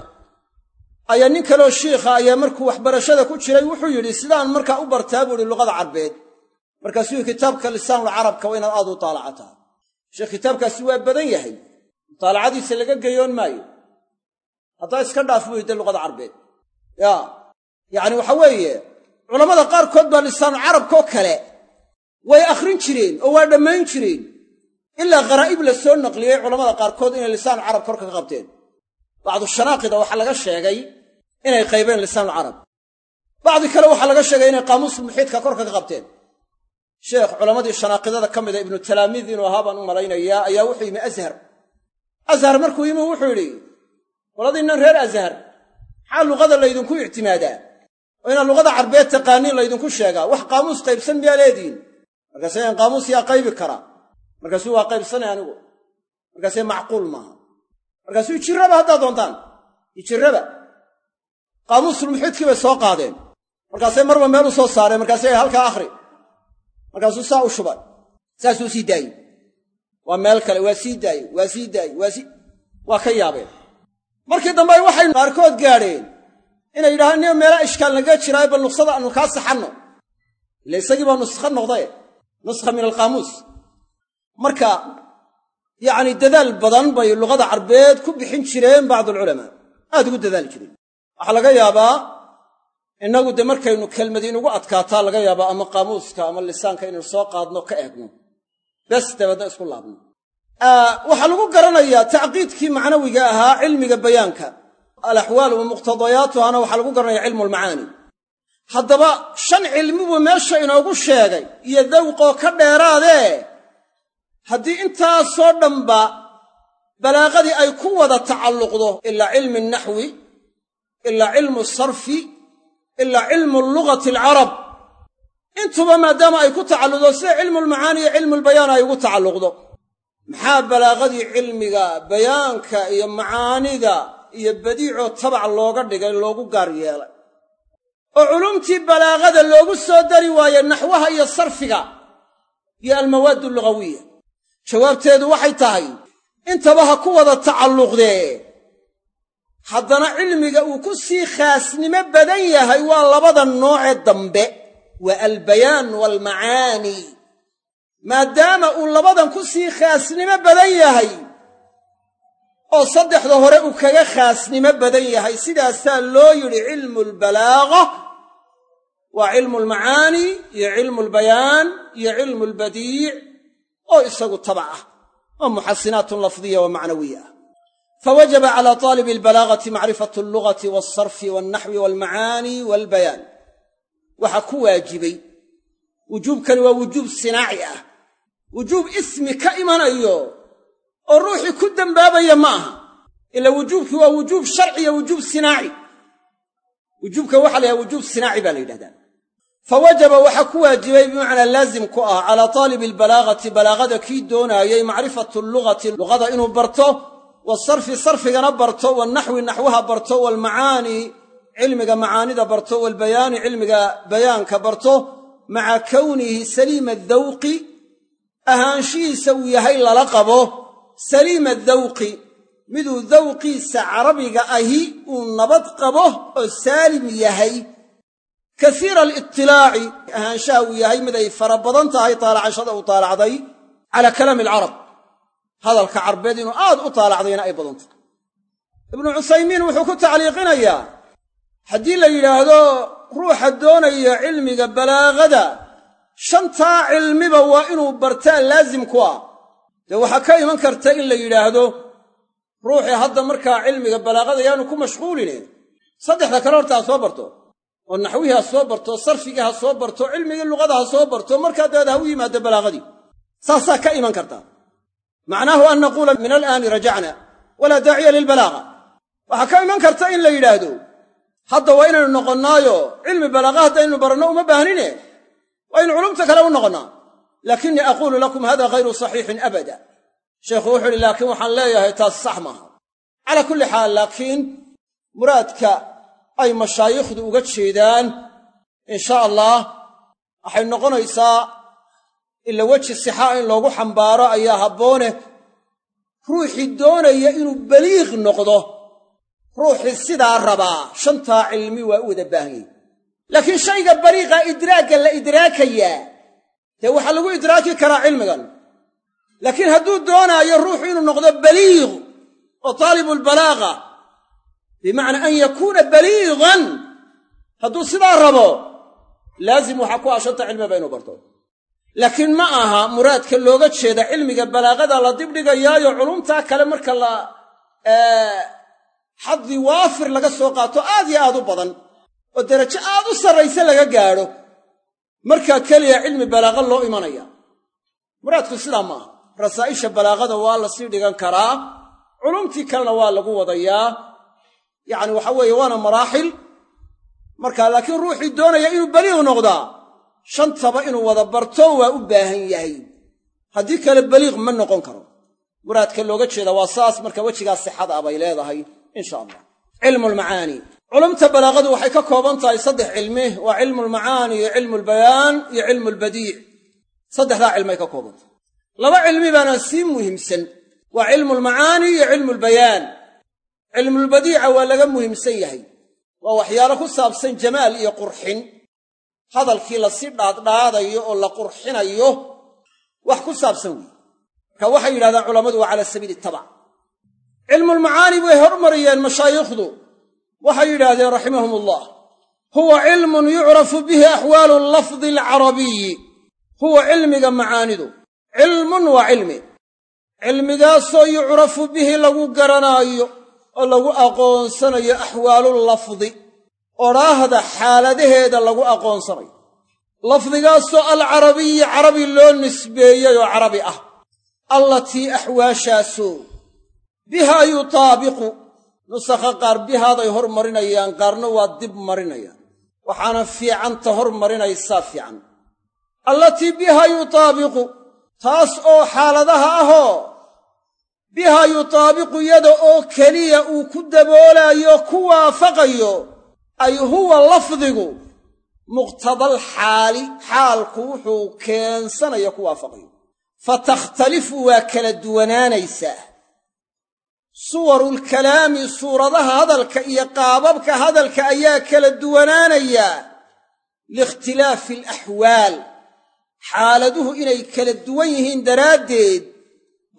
ayaa nin kaleo shiikha ayaa markuu waxbarashada ku jiray wuxuu yidhi sidaan markaa u bartaa buu ihi luqada carbeed. Markaasuu kitaabka lisaanulcarabka waa inaad aad u daalacataa sheekh kitaabkaasi waa badan yahay. Mutaalacadiisa laga geyoon maayo. Haddaa iska dhaaf weyda luqada carbeed. Yaa yacni waxa weeye culammada qaarkood baa lisaanucarabkoo kale way akhrin jireen oo waa dhammayn jireen. Ilaa kharaa'ib la soo naqliyey culamada qaarkood inay lisaanu carab korka ka qabteen. Bacdu shanaaqida waxaa laga sheegay inay qaybeen lisaanucarab bacdi kale waxaa laga sheegay inay qaamuusul muxiidka korka ka qabteen. Sheekh culammadii shanaaqidada ka mida ibnu talaamiid inuu ahaa baan u malaynayaa ayaa wuxuu yimi ashar ashar markuu yimi wuxuu yidhi qoladinnan reer ashar maxaa luqada laydinku ictimaadaa? Oo inaad luqada carbeed taqaaniin laydinku sheegaa? Wax qaamuus qaybsan miyaa leediin markaasee in qaamuus yaa qaybi karaa markaasuu waa qaybsanay anigu. Markaasee macquul maaha. Markaasuu jirraba haddaad doontaan. Ijirraba qaamuusulmuxiidkii bay soo qaadeen. Markaasay marba meel u soo saareen markaasee halkaa akhri. Markaasuu saa u shubay. Saasuu sii daayey waa meel kale waa sii daayey waa sii daayey waa sii waa ka yaabeen. Markii dambe waxay qaarkood gaadheen. Inay yidhahaan niyo meela ishkaal naga jiraayo bal nuqsada aanu kaa saxanno. Ila isagii baa nuskho noqdae nuskha min alqaamuus. Marka yacni dadaal badan bay luqada carbeed ku bixin jireen bacdu alculamaa aad ugu dadaali jireen. Waxaa laga yaabaa innagu de markaynu kelmadi inugu adkaataa laga yaabaa ama qaamuuska ama lisaanka inaynu soo qaadno ka eegno. Bes dabeedna isku laabno. Waxaa lagu garanayaa tacqiidkii macnawiga ahaa cilmiga bayaanka. Alaxwaal wa muqtadayaatuhana waxaa lagu garanaya cilmu almacaani haddaba shan cilmi buu meesha inoogu sheegay iyo dawqoo ka dheeraadee haddii intaasoo dhanba balaaqadii ay ku wada tacalluqdo ilaa cilmi naxwi ilaa cilmu sarfi ilaa cilmu lugati alcarab intuba maadaama ay ku tacalluqdo sida cilmulmacaani iyo cilmulbayaan ay ugu tacalluqdo. Maxaa balaaqadii cilmiga bayaanka iyo macaanida iyo badiicoo tabac looga dhigay loogu gaar yeelay oo culumtii balaaqada loogu soo dari waaye naxwaha iyo sarfiga iyo almawaad lugawiya jawaabteedu waxay tahay intaba ha ku wada tacalluqdee haddana cilmiga uu ku sii khaasnimo badan yahay waa labada noocee dambe waa albayaan waalmacaani maadaama uu labadan ku sii khaasnimo badan yahay oo saddexda hore uu kaga khaasnimo badan yahay sidaasaa loo yidhi cilmu albalaaga waa cilmu almacaani iyo cilmu albayaan iyo cilmu albadiic oo isagu tabac ah oo muxasinaatun lafdiya wa macnawiya. Ah fawajaba cala taalibi albalaagati macrifatu allugati walsarfi walnaxwi walmacaani walbayaan. Waxaa ku waajibay wujuubkani waa wujuub sinaaci ah. Wujuub ismi ka imanayo oo ruuxii ku dembaabaya ma aha. Ila wujuubkii waa wujuub sharciya wujuub sinaaci. Wujuubka waxa la yhaha wujuub sinaaci baa la yidhahdaa. Fawajaba waxaa ku waajibay bimacnaa laazim ku ah calaa taalibi albalaagati balaagada kii doonaayey macrifatu lugati luqada inuu barto wasarfi sarfigana barto walnaxwi naxwaha barto walmacaani cilmiga macaanida barto walbayaani cilmiga bayaanka barto maca kownihi saliima adawqi ahaanshihiisa uu yahay lala qabo saliima adawqi miduu dawqiisa carabiga ahi uu nabad qabo oo saalim yahay. Kasiira alitilaaci ahaanshaha uu yahay mid ay fara badan tahay taalacashada uu taalacday calaa kalaami alcarab. Hadalka carbeed inuu aad u taalacdayna ay badan tahay. Ibnu cusaymiin wuxuu ku tacliiqinayaa haddii la yidhaahdo ruuxa doonaya cilmiga balaagada shantaa cilmiba waa inuu bartaa laazim ku ah dee waxaa ka iman karta in la yidhaahdo ruuxii hadda markaa cilmiga balaagada yaanu ku mashquuline. Saddexda kale horta ha soo barto. Oo naxwihii ha soo barto sarfigii ha soo barto cilmigii luqada ha soo barto markaa dabeed ha u yimaado balaagadii saasaa ka iman karta. Macnaahu an naquula min alaani rajacna walaa daaciya lilbalaaga waxaa ka iman karta in la yidhaahdo hadda waa inaynu noqonnaayo cilmi balaaqa haddaynu baranno uma baahnine. Waa inu culumta kale u noqonnaa laakinii aquulu lakum hada hayru saxiixin abada. Sheikhu wuxuu uhi laakiin waxaan leeyahay taas sax maaha calaa kulli xaal laakiin muraadka ay mashaayikhdu uga jeedaan insha allah waxay noqonaysaa ila weji sixaa in loogu xambaaro ayaa habboone. Ruuxii doonaya inuu baliiq noqdo ruuxii sidaa rabaa shantaa cilmi waa u wada baahan yahy laakiin shayga baliiqa idraagga la idraakayaa dee waxaa lagu idraaki karaa cilmigan. Laakiin hadduu doonaayo ruuxu inuu noqdo baliiq oo taalibulbalaaga bimacnaa an yakuuna baliigan hadduu sidaa rabo laazim waxaa ku ah shanta cilmiba inuu barto. Laakiin ma aha muraadka looga jeeda cilmiga balaagada la dibdhigayaayo culumtaa kale marka la xaddi waafir laga soo qaato aad iyo aad u badan oo derajo aad u sarrayse laga gaadho markaa keliya cilmi balaaqa loo imanaya. Muraadku sidaa ma aha. Rasaa'isha balaaqada waa la sii dhigan karaa. Culumtii kalena waa lagu wadayaa yacni waxa weeye waana maraaxil. Markaa laakiin ruuxii doonaya inuu baliiq noqdaa shantaba inuu wada barto waa u baahan yahay. Haddii kale baliiq ma noqon karo. Muraadka looga jeeda waa saas. Marka wejigaa sixada ah bay leedahay insha allah. Cilmu lmacaani culumta balaaqadu waxay ka kooban tahay saddex cilmi waa cilmu lmacaani iyo cilmu lbayaan iyo cilmu lbadiic saddexdaa cilmay ka kooban tahay. Laba cilmi baana sii muhiimsan waa cilmu lmacaani iyo cilmu lbayaan cilmulbadiica waa laga muhiimsan yahay waa waxyaalo ku saabsan jamaal iyo qurxin. Hadalkii la sii dhaadhaadayo oo la qurxinayo wax ku saabsan weeye marka waxay yidhahdaan culammadu waa cala sabiili tabac cilmulmacaani bay hormariyeen mashaayikhdu waxay yidhaahdeen raximahum ullah huwa cilmun yucrafu bihi axwaalu lafdi alcarabiyi huwa cilmiga macaanidu. Cilmun waa cilmi. Cilmigaasoo yucrafu bihi lagu garanaayo oo lagu aqoonsanayo axwaalu lafdi odhaahda xaaladaheeda lagu aqoonsanayo. Lafdigaasoo alcarabiyi carabi loo nisbeeyey oo carabi ah. Allatii axwaashaasoo bihaa yutaabiqu nusakha qaar bihaaday hormarinayaan qaarna waa dib marinayaan. Waxaana fiicanta hormarinaysaa fiican. Allatii bihaa yutaabiqu taas oo xaaladaha ahoo bihaa yutaabiqu yada oo keliya uu ku daboolaayo ku waafaqayo ay huwa lafdigu muqtadal xaali xaalku wuxuu keensanayo ku waafaqayo. Fa takhtalifu waa kala duwanaanaysaa suwarulkalaami suuradaha hadalka iyo qaababka hadalka ayaa kala duwanaanayaa liikhtilaafi alaxwaal xaaladuhu inay kala duwan yihiin daraaddeed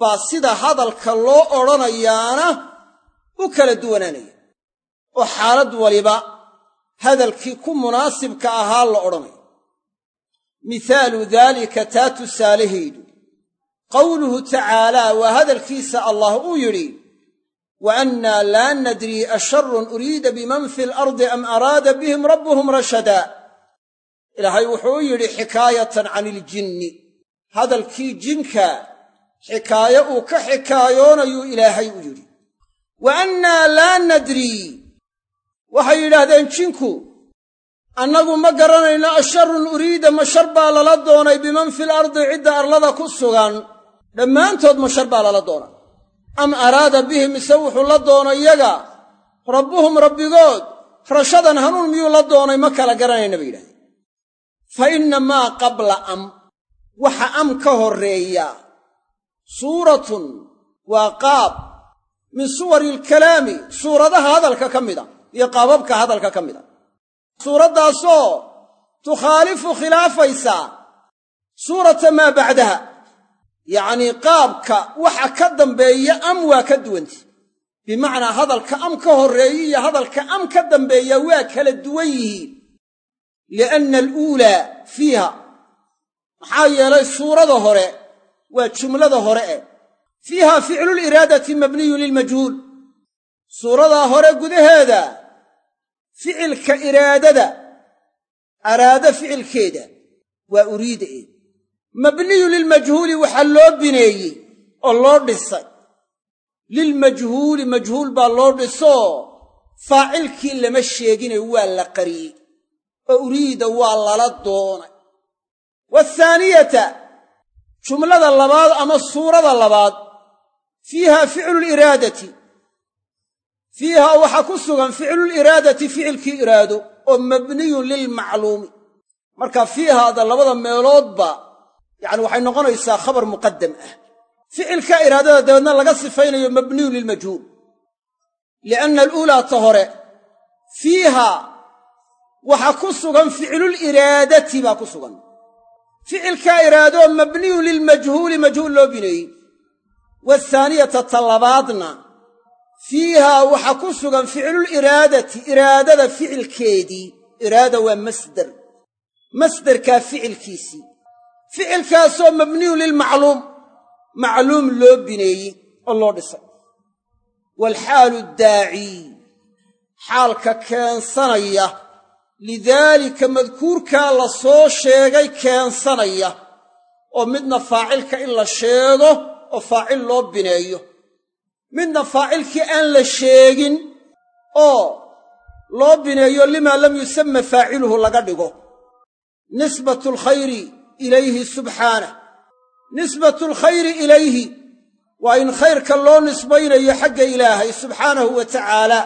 baa sida hadalka loo odhanayaana u kala duwanaanaya. Oo xaalad waliba hadalkii ku munaasibka ahaa la odhanayo mihaalu daalika taa tusaalahaydu qawluhu tacaalaa waa hadalkiisa allah uu yidhi wa annaa laa nadrii asharun uriida biman fi alardi am araada bihim rabbuhum rashadaa ilaahay wuxuu yidhi xikaayatan can iljinni hadalkii jinka xikaaye uu ka xikaayoonayuu ilaahay u yidhi wa annaa laa nadrii waxay yidhaahdeen jinku annagu ma garanayno asharun uriida ma shar baa lala doonay biman fil ardi cidda arlada ku sugan dhammaantood ma shar baa lala doonay am araada bihim mise wuxuu la doonay yaga rabbuhum rabbigood rashadan hanuun miyuu la doonay? Ma kala garanayna bay yidhahdeen fa inna maa qabla am waxa am ka horreeya. Suuratun waa qaab. Min suwari alkalaami suuradaha hadalka ka mida iyo qaababka hadalka ka mida suuraddaasoo tukhaalifu khilaafaysaa suurata maa bacdaha yacnii qaabka waxa ka dambeeya am waa ka duwanta bimacnaa hadalka am ka horreeya iyo hadalka am ka dambeeya waa kala duwan yihiin. Lianna aluulaa fiiha. Maxaa yeelay suurada hore waa jumlada hore eh fiiha ficluliraadati mabniyun lilmajhuul. Suuradaa hore gudaheeda ficilka iraadada araada ficilkeeda waa uriida ee mabniyu lilmajhuuli waxaa loo bineeyey oo loo dhisay. Lilmajhuuli majhuul baa loo dhisoo faacilkii lama sheegine waa la qariyey oo uriida waa lala doonay. Waathaaniyata jumlada labaad ama suurada labaad fiiha ficluliraadati fiiha waxaa ku sugan ficluliraadati ficilkii iraado oo mabniyun lilmacluumi. Marka fiihaada labada meeloodba yacani waxay noqonaysaa khabar muqaddam ah. Ficilka iraadada dabeedna laga sifaynayo mabniyun lilmajhuul lianna aluulaa ta hore fiiha waxaa ku sugan ficluliraadati baa ku sugan. Ficilkaa iraadoo mabniyun lilmajhuuli majhuul loo bineeyey. Waathaaniyata ta labaadna fiiha waxaa ku sugan ficluliraadati iraadada ficilkeedii iraada waa masder. Masderkaa ficilkiisii ficilkaasoo mabniyun lilmacluum macluum loo bineeyey oo loo dhisay. Waalxaalu daacii xaalka keensanaya lidaalika madkuurkaa la soo sheegay keensanaya oo midna faacilka in la sheego oo faacil loo bineeyo. Midna faacilkii aan la sheegin oo loo bineeyo limaa lam yusamma faaciluhu laga dhigo. Nisbatu alkhayri ilayhi subxaanah nisbatu alkhayri ilayhi. Waa in khayrka loo nisbaynayo xagga ilaahay subxaanahu wa tacaala.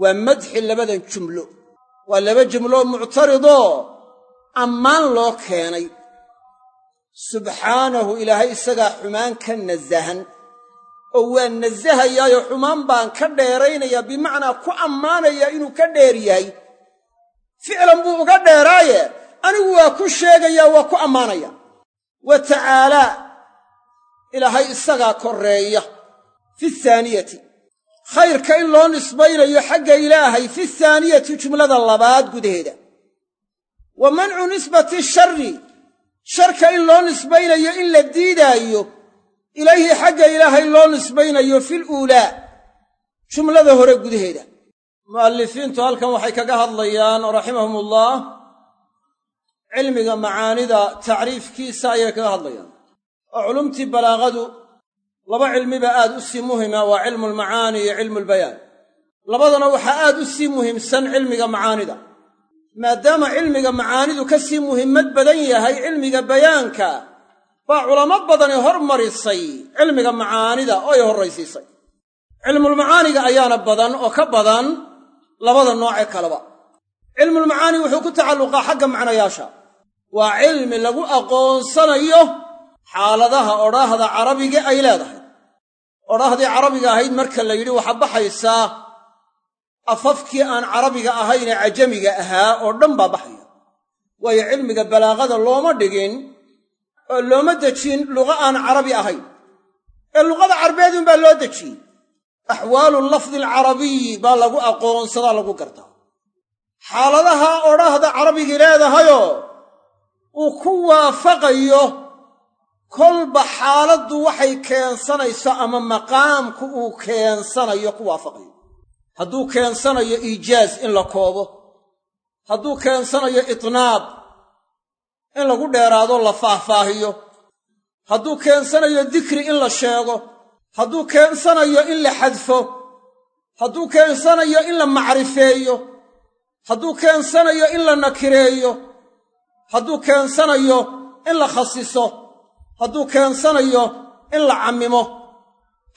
Waa madxi labadan jumlo. Waa laba jumloo muctaridoo ammaan loo keenay. Subxaanahu ilaahay isagaa xumaan ka nasahan. Oo waa nasahayaayo xumaan baan ka dheeraynayaa bimacnaa ku ammaanayaa inuu ka dheer yahay. Ficlan buu uga dheeraaye anigu waa ku sheegayaa waa ku ammaanaya. Wa tacaalaa ilaahay isagaa korreeya. Fi thaaniyati khayrka in loo nisbaynayo xagga ilaahay fi thaaniyati jumlada labaad gudaheeda. Wa mancu nisbati shari sharka in loo nisbaynayo in la diidaayo ilayhi xagga ilaahay loo nisbaynayo fil uulaa jumlada hore gudaheeda. Mu'allifiintu halkan waxay kaga hadlayaan raximahumullah cilmiga macaanida tacriifkiisa ayay kaga hadlayaan. Oo culumtii balaaqadu laba cilmiba aad u sii muhima waa cilmu almacaani iyo cilmu albayaan labadana waxaa aad u sii muhiimsan cilmiga macaanida. Maadaama cilmiga macaanidu ka sii muhimmad badan yahay cilmiga bayaanka baa culamo badani hormarisay cilmiga macaanida oo ay horraysiisay. Cilmulmacaaniga ayaana badan oo ka badan labada noocee kaleba. Cilmulmacaani wuxuu ku tacalluqaa xagga macnayaasha waa cilmi lagu aqoonsanayo xaaladaha odhaahda carabiga ay leedahay. Odhaahdii carabiga ahayd marka la yidhi waxaa baxaysaa afafkii aan carabiga ahaynee cajamiga ahaa oo dhan baa baxaya. Waayo cilmiga balaaqada looma dhigin oo looma dejin luqa aan carabi ahayn. Ee luqada carbeed unbaa loo dejiyey axwaalu lafdi alcarabiyi baa lagu aqoonsadaa lagu gartaa. Xaaladaha odhaahda carabigii leedahayoo uu ku waafaqayo kolba xaaladdu waxay keensanayso ama maqaamku uu keensanayo ku waafaqayo. Hadduu keensanayo iijaaz in la koobo hadduu keensanayo itnaab in lagu dheeraado la faahfaahiyo hadduu keensanayo dikri in la sheego hadduu keensanayo in la xadfo hadduu keensanayo in la macrifeeyo hadduu keensanayo in la nakireeyo hadduu keensanayo in la khasiso hadduu keensanayo in la cammimo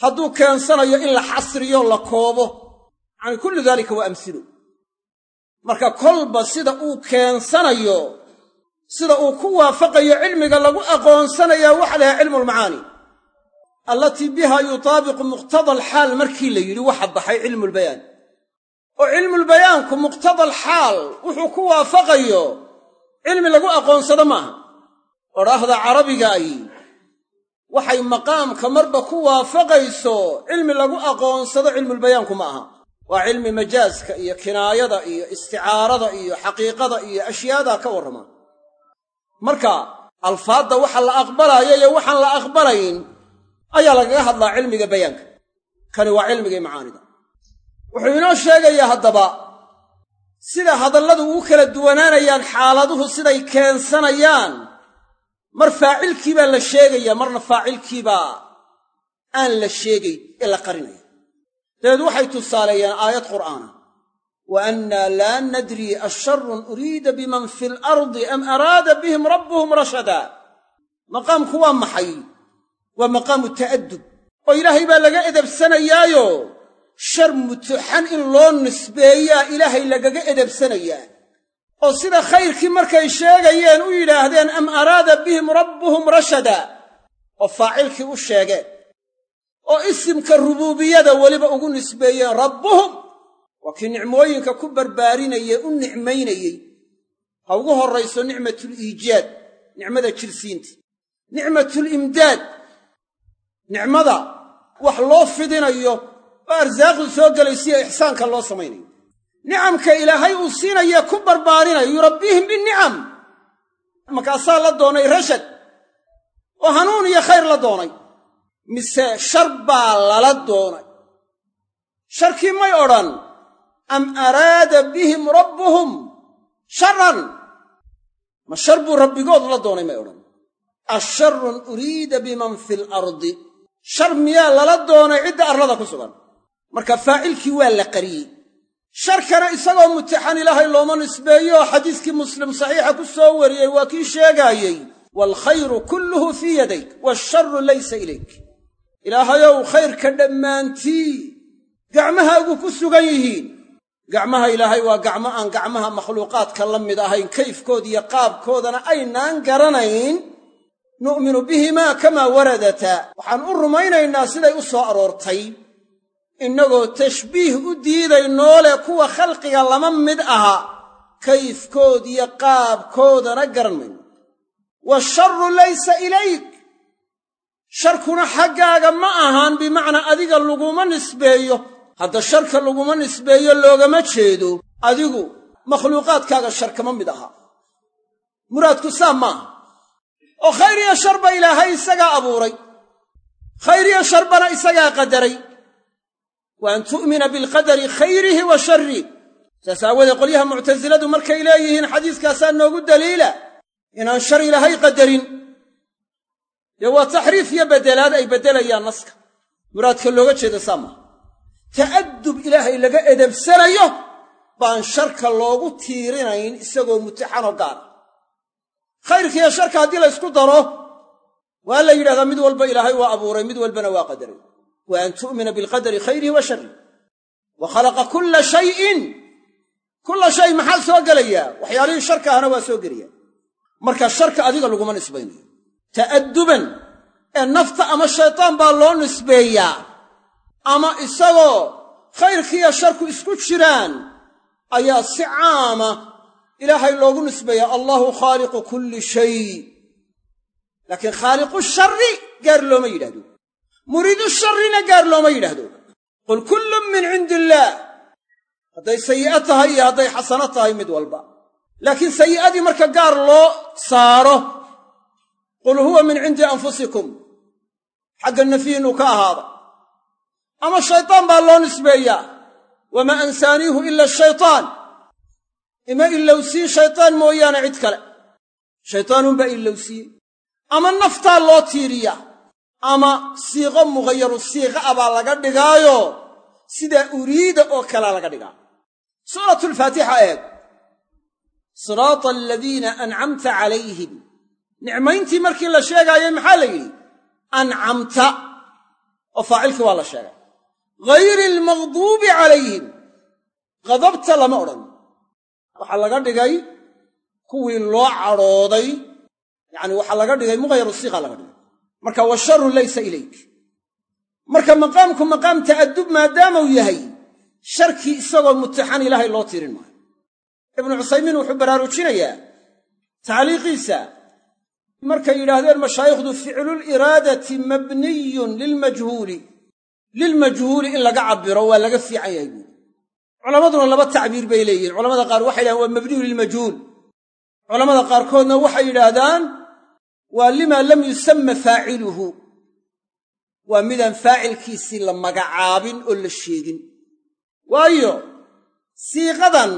hadduu keensanayo in la xasriyo la koobo. Yacani kullu daalika waa amhilo marka kolba sida uu keensanayo sida uu ku waafaqayo cilmiga lagu aqoonsanayaa waxa lahaa cilmu almacaani allatii biha yutaabiqu muqtada alxaal markii la yidhi waxa baxay cilmulbayaan oo cilmulbayaanku muqtada alxaal wuxuu ku waafaqayo cilmi lagu aqoonsado maaha. Odhaahda carabiga ay waxay maqaamka marba ku waafaqayso cilmi lagu aqoonsado cilmulbayaanku ma aha waa cilmi majaaska iyo kinaayada iyo isticaarada iyo xaqiiqada iyo ashyaadaa ka warrama. Marka alfaadda waxa la aqbalaayo iyo waxaan la aqbalayn ayaa lagaga hadlaa cilmiga bayaanka. Kani waa cilmigii macaanida. Wuxuu inoo sheegayaa haddaba sida hadalladu ugu kala duwanaanayaan xaaladuhu siday keensanayaan mar faacilkii baa la sheegayaa marna faacilkiibaa aan la sheegayn ee la qarinaya. Dabeed waxay tusaaleeyeen aayad qur'aana. Wa annaa laa nadrii asharun uriida biman fi alardi am araada bihim rabbuhum rashadaa maqaamku waa maxay? Waa maqaamu ta'addub. Oo ilaahay baa laga edabsanayaayo shar mutuxan in loo nisbeeyaa ilaahay lagaga edabsanayaa oo sida khayrkii markay sheegayeen u yidhaahdeen am araada bihim rabbuhum rashada? oo faacilkii u sheegeen. oo isimka rubuubiyada weliba ugu nisbeeyeen rabbuhum! waa kii nicmooyinka ku barbaarinayee u nicmaynayey ha ugu horrayso nicmatul iijaad nicmada jirsiinta nicmatul imdaad nicmada wax loo fidinayo oo arsaaqdu soo gelaysiyo ixsaanka loo samaynayo. Nicamka ilaahay uu siinayee ku barbaarinayo yurabbiihim binnicam markaasaa la doonay rashad oo hanuun iyo khayr la doonay mise shar baa lala doonay. Sharkii may odhan am araada bihim rabbuhum sharan ma shar buu rabbigood la doonay may odhan asharun uriida biman fi alardi shar miyaa lala doonay cidda arlada ku sugan marka faacilkii waa la qariyey. Sharkana isagoo mutaxan ilaahay looma nisbeeyo. Oo xadiiskii muslim saxiixa ku soo wariyey waa kii sheegaayey waalkhayru kulluhu fii yadayk waasharu laysa ilayk. Ilaahayow khayrka dhammaantii gacmahaagu ku sugan yihiin. Gacmaha ilaahay waa gacmo aan gacmaha makhluuqaadka la mid ahayn kayfkooda iyo qaabkoodana aynaan garanayn. Nu'minu bihimaa kamaa waradata. Waxaan u rumaynaynaa siday u soo aroortay innagoo tashbiih u diidaynoo leh kuwa khalqiga lama mid aha kayfkood iyo qaabkoodana garan mayno washaru laysa ilayk sharkuna xaggaaga ma ahaan bimacnaa adiga laguma nisbeeyo. Hadda sharka laguma nisbeeyo loogama jeedo adigu makhluuqaadkaaga shar kama mid aha. Muraadku saa maaha oo khayr iyo sharba ilaahay isagaa abuuray. Khayr iyo sharbana isagaa qadaray wa an tu'mina bilqadari khayrihi wa sharrih saas aawoodee qolyaha muctasiladu markay leeyihiin xadiiskaasaa noogu daliila inaan shar ilaahay qadarin dee waa taxriif iyo beddelaad ay beddelayaan naska muraadka looga jeeda saa maaha ta'addub ilaahay laga edebsanayo baan sharka loogu tiirinayn isagoo mutixanoo gaara khayrkiiyo sharka haddii la ysku daro waa la yidhahdaa mid walba ilaahay waa abuuray mid walbana waa qadaray wa an tu'mina bilqadari khayrihi wa sharrih wa khalaqa kulla shayin kulla shay maxaa soo gelayaa waxyaalihii sharka ahna waa soo gelaya marka sharka adiga laguma nisbaynayo ta'adduban ee nafta ama shaytaan baa loo nisbeeyaa ama isagoo khayrkiiyo sharku isku jiraan ayaa si caama ilaahay loogu nisbeeyaa allahu khaaliqu kulli shay laakiin khaaliqu sharri gaar looma yidhahdo muriidu sharrina gaar looma yidhaahdo. qul kullun min cindi illaah hadday sayi'a tahay iyo hadday xasano tahay mid walba. laakiin sayi'adii marka gaar loo saaro qul huwa min cindi anfusikum xagga nafyihiinuu ka ahaada ama shaytaan baa loo nisbeeyaa wamaa ansaaniihu ila ashaytaan ima ilowsiin shaytaan mooyaane cid kale. shaytaanuunbaa ilowsiiyey ama naftaa loo tiiriyaa ama siiqo mughayaru siiqa a baa laga dhigaayo sidaa uriida oo kalea laga dhigaa. Suuratulfaatixa eeg siraata aladiina ancamta calayhim. Nicmayntii markii la sheegaayay maxaa la yidhi? Ancamta oo faacilkii waa la sheegay. Ghayri almaqduubi calayhim. Qadabta lama odhan. Waxaa laga dhigay kuwii loo cadhooday. Yacni waxaa laga dhigay mughayru siiqa laga dhigay marka washaru laysa ilayk. Marka maqaamku maqaam ta'addub maadaamuu yahay sharkii isagoo mutixan ilaahay loo tirin maayo. Ibnu cusaymiin wuxuu baraarujinayaa tacliiqiisa. Markay yidhaahdeen mashaayikhdu ficluliraadati mabniyun lilmajhuuli lilmajhuuli in laga cabbiro waa laga fiican yahay buuri. Culammaduna laba tacbiir bay leeyihiin culamada qaar waxay yidhahdeen waa mabniyu lilmajhuul culamada qaarkoodna waxay yidhaahdaan waa lima lam yusamma faaciluhu. Waa midaan faacilkiisii la magacaabin oo la sheegin. Waayo siiqadan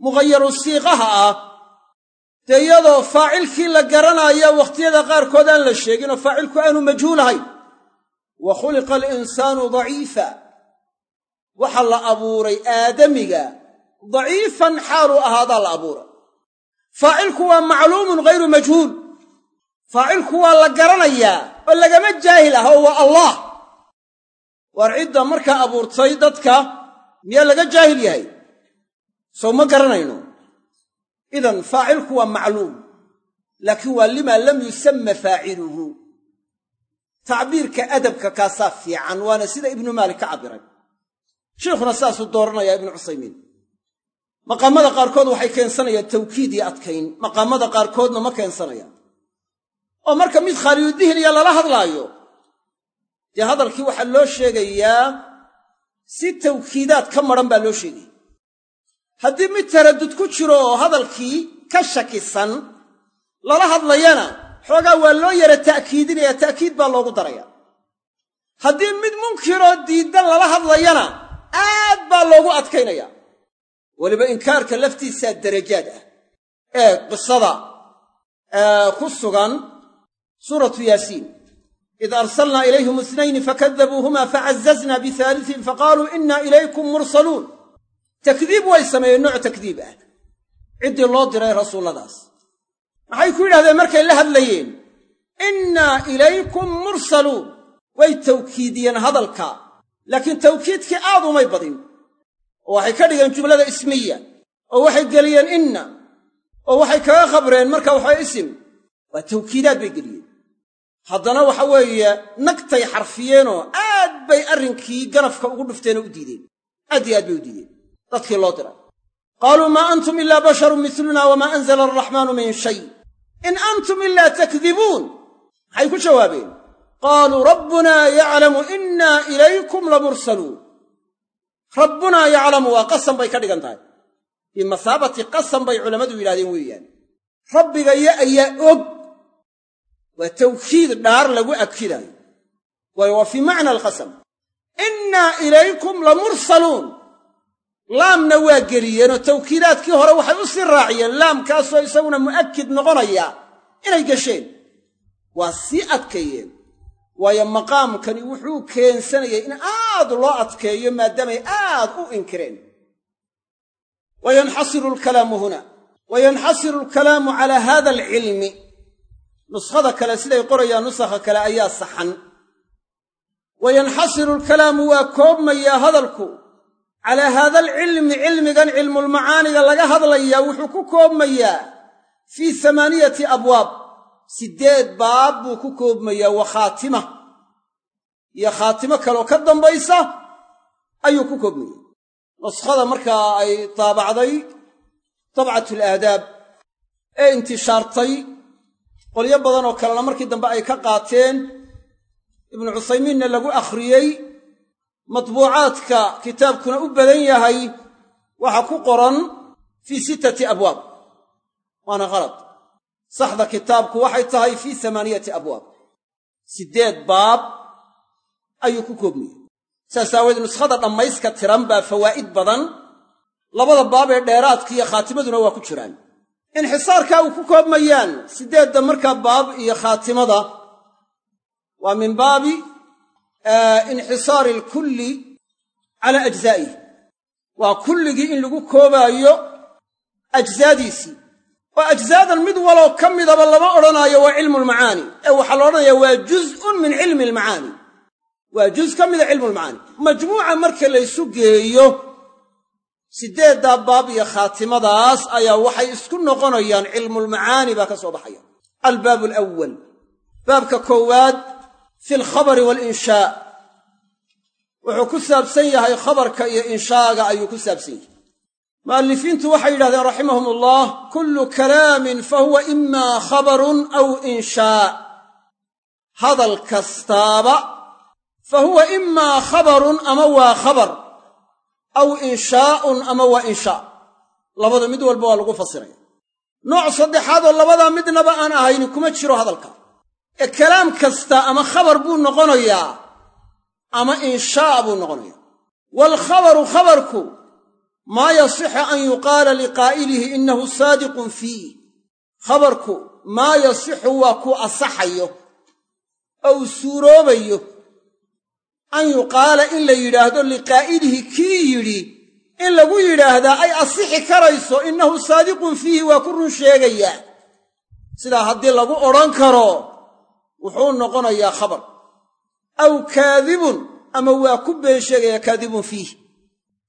mughayaru siiqaha ah dee iyadoo faacilkii la garanaayo wakhtiyada qaarkood aan la sheegin oo faacilku aanu majhuulahayn wa khuliqa alinsaanu daciifa. Waxa la abuuray aadamiga daciifan xaaluu ahaadaa la abuuray faacilku waa macluumun ghayru majhuul. Faacilku waa la garanayaa oo lagama jaahil ah oo waa allah. Waar cidda markaa abuurtay dadka miyaa laga jaahil yahay? Sow ma garanayno. Idan faacilku waa macluum laakiin waa limaa lam yusamma faaciluhu tacbiirka adabka kaasaa fiican waana sida ibnu maalik ka cabbiray. Sheikhuna saasuu dooranayaa ibnu cusaymiin maqaamada qaarkood waxay keensanayaan tawkiid iyo adkayn. Maqaamada qaarkoodna ma keensanayaan. Oo marka mid khaaliyudihniya lala hadlaayo dee hadalkii waxaa loo sheegayaa si tawkiidaad ka madran baa loo sheegaya haddii mid taraddud ku jiro oo hadalkii ka shakisan lala hadlayana xoogaa waa loo yara ta'kiidinaya ta'kiid baa loogu daraya. Haddii mid munkiroo diiddan lala hadlayana aad baa loogu adkaynaya weliba inkaarka laftiisaa darajaad ah. Ee qisada ku sugan suuratu yaasiin. Id arsalnaa ilayhim isnayni fakadabuuhuma facazazna bihaalisin faqaaluu inna ilaykum mursaluun. Takdiib way sameeyeen nooc takdiib ah. Ciddii loo diray rasuulladaas. Maxay ku yidhahdeen markay la hadlayeen? Innaa ilaykum mursaluun. Way tawkiidiyeen hadalka laakiin tawkiidkii aad umay badin oo waxay ka dhigeen jumlada ismiya oo waxay geliyeen inna oo waxay kaga khabreen marka waxaa isim waa tawkiidaad bay geliyeen. Haddana waxa weeye nagtay xarfiyeenoo aad bay arrinkii ganafka ugu dhufteenoo u diideen. Aad iyo aad bay u diideen. Dadkii loo diray qaaluu maa antum ilaa basharun miluna wamaa anzala alraxmaanu min shay. In antum ilaa takdibuun. Maxay ku jawaabeen? Qaaluu rabbunaa yaclamu innaa ilaykum lamursaluun rabbunaa yaclamu waa qasam bay ka dhigan tahay. Bimasaabati qasam bay culammadu yidhahdeen weeyaan. Rabbigayo ayaa og. Waa tawkiid dhaar lagu akidaayo waayo waa fii macna alqasam. Innaa ilaykum lamursaluun laamna waa geliyeenoo tawkiidaadkii hore waxay u sii raaciyeen. Laamkaasoo isaguna mu'akid noqonaya inay gesheen. Waa sii adkeeyeen waayo maqaamkani wuxuu keensanayay in aad loo adkeeyo maadaamay aad u inkireen. Wayanxasiru alkalaamu huna. Wayanxasiru alkalaamu calaa hada alcilmi. Nuskhada kale siday qorayaan nusakha kale ayaa saxan. Wayanxasiru alkalaamu waa koobmayaa hadalku. Calaa haada alcilmi cilmigan cilmulmacaaniga laga hadlayaa wuxuu ku koobmayaa fii amaaniyati abwaab siddeed baab buu ku koobmayaa wa khaatima. Iyo khaatimo kaloo ka dambaysa ayuu ku koobmaya nuskhada markaa ay daabacday dabcat alaadaab ee intishaartay qolyo badan oo kalena markii dambe ay ka qaateen ibnu cuthaymiinna lagu akhriyey matbuucaadka kitaabkuna u badan yahay waxaa ku qoran fii sittati abwaab. Waana qalad saxda kitaabku waxay tahay fii amaaniyati abwaab. Siddeed baab ayuu ku koobmayey saas aaweed nuskhada dhammayska tiran baa fawaa'id badan. Labada baab ee dheeraadka iyo khaatimaduna waa ku jiraan. Inxisaarkaa uu ku koobmayaan siddeedda markaa baab iyo khaatimada waa min baabi inxisaari alkulli calaa ajzaa'ih waa kulligii in lagu koobaayo ajzaadiisii oo ajzaadan mid waloo ka midaba lama odhanaayo waa cilmu lmacaani ee waxaa la odhanayaa waa juz'un min cilmi almacaani waa juz ka mida cilmu lmacaani majmuuca marka laysu geeyo siddeeddaa baab iyo khaatimadaas ayaa waxay isku noqonayaan cilmulmacaani baa ka soo baxaya. Albaab alawal baabka koowaad fi alkhabari waalinshaa wuxuu ku saabsan yahay khabarka iyo inshaaga ayuu ku saabsan yahay mu'allifiintu waxay yidhahdeen raximahum ullah kullu kalaamin fa huwa imaa khabarun aw inshaa. Hadal kastaaba fa huwa imaa khabarun ama waa khabar aw inshaa'un ama waa inshaa. Labada mid walba waa lagu fasiraya. Nooc saddexaadoo labadaa midnaba aan ahayni kuma jiro hadalka. Ee kalaam kasta ama khabar buu noqonayaa ama inshaa buu noqonayaa. Waalkhabaru khabarku maa yasixu an yuqaala liqaa'ilihi innahu saadiqun fiih khabarku maa yasixu waa kuu asaxayo oo uu suuroobayo. An yuqaala in la yidhaahdo liqaa'ilihi kii yidhi in lagu yidhaahdaa ay asixi karayso innahu saadiqun fiihi waa ku run sheegayaa sidaa haddii lagu odhan karo wuxuu noqonayaa khabar. Aw kaadibun ama waa ku been sheegayaa kaadibun fiih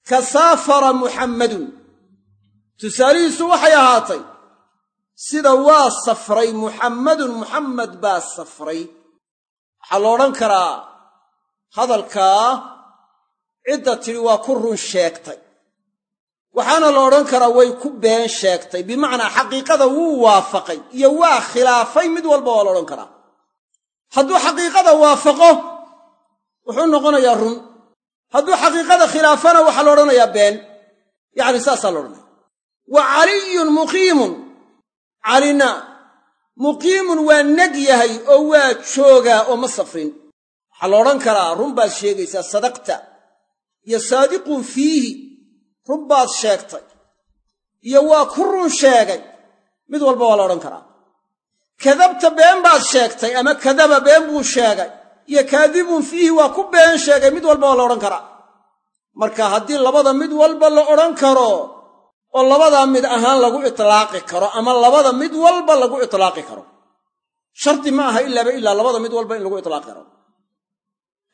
ka saafara muxammadun tusaalihiisu waxay ahaatay sida waa safray muxammadun muxammed baa safray. Waxaa la odhan karaa hadalkaa cidda tidhi waa ku run sheegtay. Waxaana la odhan karaa way ku been sheegtay. Bimacnaa xaqiiqada wuu waafaqay iyo waa khilaafay mid walba waa la odhan karaa. Hadduu xaqiiqada waafaqo wuxuu noqonayaa run hadduu xaqiiqada khilaafana waxaa la odhanayaa been. Yacni saasaa la odhanaya. Wa caliyun muqiimun. Calina muqiimun waa neg yahay oo waa joogaa oo ma safrin. Waxaa la odhan karaa run baad sheegaysaa sadaqta. Iyo saadiqun fiihi run baad sheegtay. Iyo waa ku run sheegay. Mid walba waa la odhan karaa. Kadabta been baad sheegtay ama kadaba been buu sheegay iyo kaadibun fiihi waa ku been sheegay mid walba waa la odhan karaa. Marka haddii labada mid walba la odhan karo oo labadaa mid ahaan lagu itlaaqi karo ama labada mid walba lagu itlaaqi karo shardi ma aha ilaaba ilaa labada mid walba in lagu itlaaqi karo.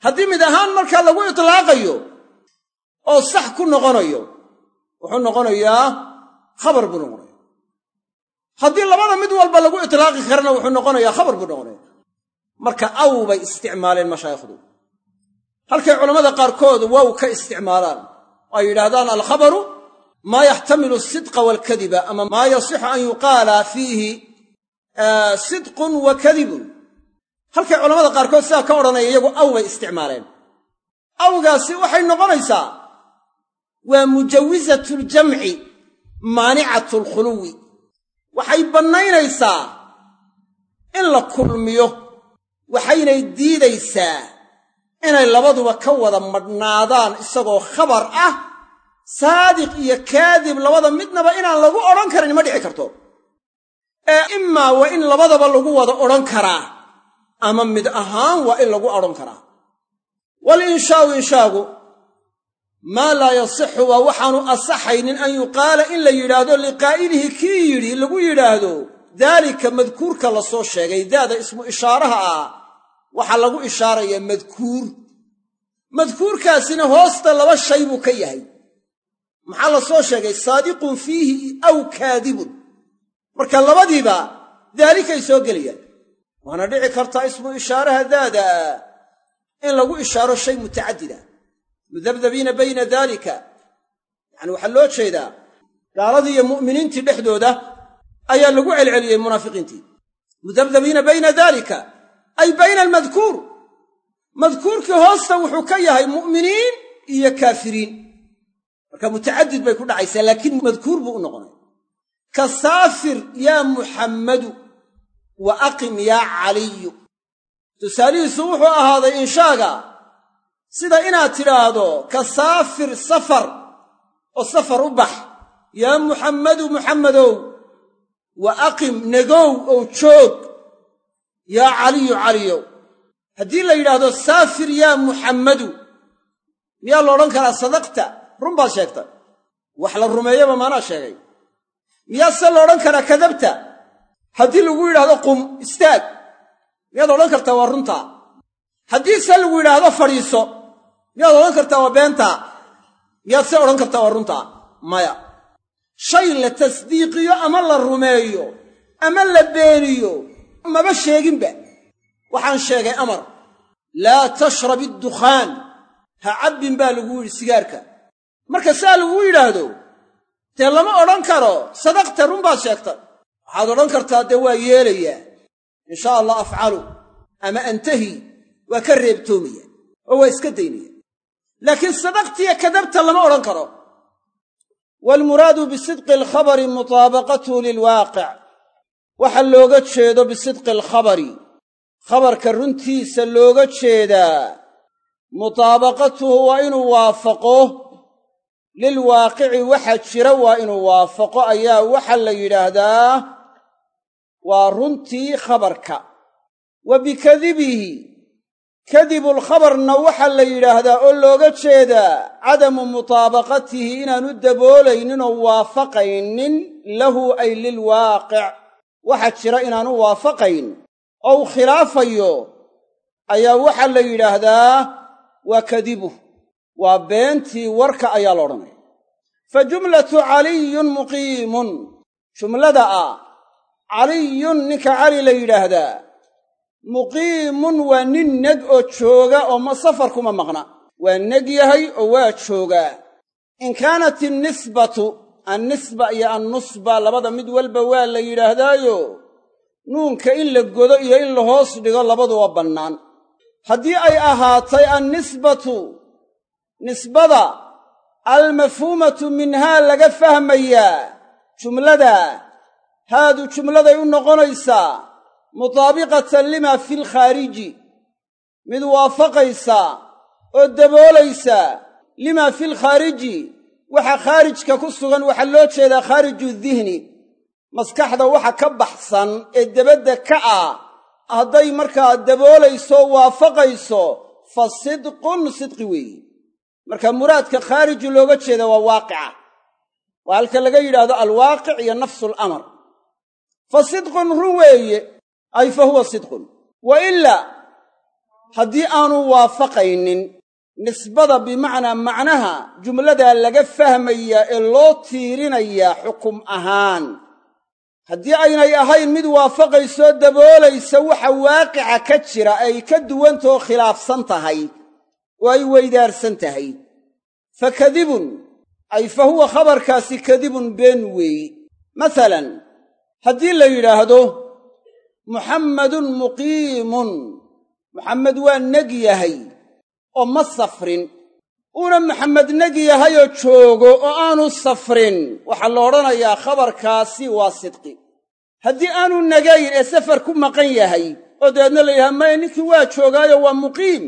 Haddii mid ahaan markaa lagu itlaaqayo oo sax ku noqonayo wuxuu noqonayaa khabar buu noqonaya haddii labada mid walba lagu itlaaqi karana wuxuu noqonayaa khabar buu noqonaya marka aw bay isticmaaleen mashaayikhdu halkay culammada qaarkood wow ka isticmaalaan. Ay yidhaahdaan alkhabaru maa yaxtamilu asidqa waalkadiba ama maa yasixu an yuqaala fiihi sidqun wa kadibun. Halkay culamada qaarkood sidaa ka odhanaya iyagu aw bay isticmaaleen. Awgaasi waxay noqonaysaa waa mujawisatu ljamci maanicatu alkhuluwi waxay bannaynaysaa in la kulmiyo waxaynay diidaysaa inay labaduba ka wada madhnaadaan isagoo khabar ah saadiq iyo kaadib labada midnaba inaan lagu odhan karin ma dhici karto. Ee imaa waa in labadaba lagu wada odhan karaa ama mid ahaan waa in lagu odhan karaa. Walinshaau inshaagu maa laa yasixu waa waxaanu asaxaynin an yuqaala in la yidhaahdo liqaa'ilihi kii yidhi lagu yidhaahdo daalika madkuurka la soo sheegay. Daada ismu ishaaraha ah waxaa lagu ishaarayaa madkuur. Madkuurkaasina hoosta laba shay buu ka yahay. Maxaa la soo sheegay? Saadiqun fiihi aw kaadibun. Marka labadiiba daalikay soo gelayaan. Waana dhici kartaa ismu ishaaraha daada in lagu ishaaro shay mutacadida. Mudabdabiina bayna daalika. Yacani waxaa loo jeedaa gaaladii iyo mu'miniintii dhexdooda ayaa lagu celceliyey munaafiqiintii. Mudabdabiina bayna daalika ay bayna almadkuur. Madkuurkii hoosta wuxuu ka yahay mu'miniin iyo kaafiriin. Marka mutacadid bay ku dhacaysaa laakiin madkuur buu u noqonay. Ka saafir yaa muxammadu wa aqim yaa caliyu. Tusaalihiisu wuxuu ahaaday inshaaga sida inaad tidhaahdo ka saafir safar oo safar u bax. Yaa muxammadu muxammadow wa aqim negow ow joog. Yaa caliyu caliyow haddii la yidhaahdo saafir yaa muxammadu miyaa la odhan karaa sadaqta? Run baad sheegtay wax la rumeeyaba maanaa sheegay. Miyaa se la odhan karaa kadabta? Haddii lagu yidhaahdo qum istaag miyaad odhan kartaa waa runtaa haddii se lagu yidhaahdo fadhiiso miyaad odhan kartaa waa beentaa miyaad se odhan kartaa waa runtaa maya shay la tasdiiqiyo ama la rumeeyo ama la beeniyo maba sheeginba. Waxaan sheegay amar laa tashrab iddukhaan ha cabbin baa lagu yidhi sigaarka. Marka saa laguu yidhaahdo dee lama odhan karo sadaqta run baad sheegtay waxaad odhan kartaa dee waa yeelayaa inshaa allah afcalu ama antahi waa ka reebtoomaya oo waa iska daynaya. Laakiin sadaqtiya kadabta lama odhan karo waalmuraadu bisidqi alkhabari mutaabaqatuhu lilwaaqic waxa looga jeedo bisidqi alkhabari khabarka runtiisa looga jeedaa mutaabaqatuhu waa inuu waafaqo. lilwaaqici waxa jira waa inuu waafaqo. ayaa waxa la yidhaahdaa waa runtii khabarka. wa bikadibihi kadibulkhabarna waxaa la yidhaahdaa oo looga jeedaa cadamu mutaabaqatihi inaanu daboolayninoo waafaqaynin lahu ay lilwaaqic. Waxa jira inaanu waafaqayn. Oo u khilaafayo ayaa waxaa la yidhaahdaa waa kadibuh. Waa beentii warka ayaa la odhanaya fa jumlatu caliyun muqiimun. Jumlada ah caliyun ninka cali la yidhaahdaa muqiimun waa nin neg oo jooga oo ma safar kuma maqna. Waa neg yahay oo waa joogaa in kaanat innisbatu annisba iyo annusba labada mid walba waa la yidhaahdaayo nuunka in la godo iyo in la hoos dhigo labaduba bannaan. Haddii ay ahaatay annisbatu nisbada almafhuumatu minhaa laga fahmayaa jumlada. Haadu jumladay u noqonaysaa mutaabiqatan lima fi lkhaariji mid waafaqaysa oo daboolaysa lima fi lkhaariji waxa khaarijka ku sugan waxaa loo jeedaa khaariju dihni maskaxda waxa ka baxsan ee debadda ka ah hadday markaa daboolayso waafaqayso fa sidqun sidqi weeye marka muraadka khaariji looga jeeda waa waaqica. Waa halka laga yidhaahdo alwaaqic iyo nafsu lamar fa sidqun run weeye ay fa huwa sidqun. Wa ilaa haddii aanu waafaqaynin nisbada bimacnaa macnaha jumladaa laga fahmayaa ee loo tiirinayaa xukum ahaan. Haddii aynay ahayn mid waafaqaysoo daboolaysa waxa waaqica ka jira ay ka duwantao khilaafsan tahay oo ay weydaarsan tahay. Fa kadibun ay fa huwa khabarkaasi kadibun been weeyi masalan haddii la yidhaahdo muxammadun muqiimun. Muxammed waa neg yahay oo ma safrin. Uuna maxamed neg yahayoo joogo oo aanu safrin waxaa la odhanayaa khabarkaasi waa sidqi. Haddii aanu negayn ee safar ku maqan yahay oo dabeedna la yidhaha maya ninkii waa joogaayo waa muqiim.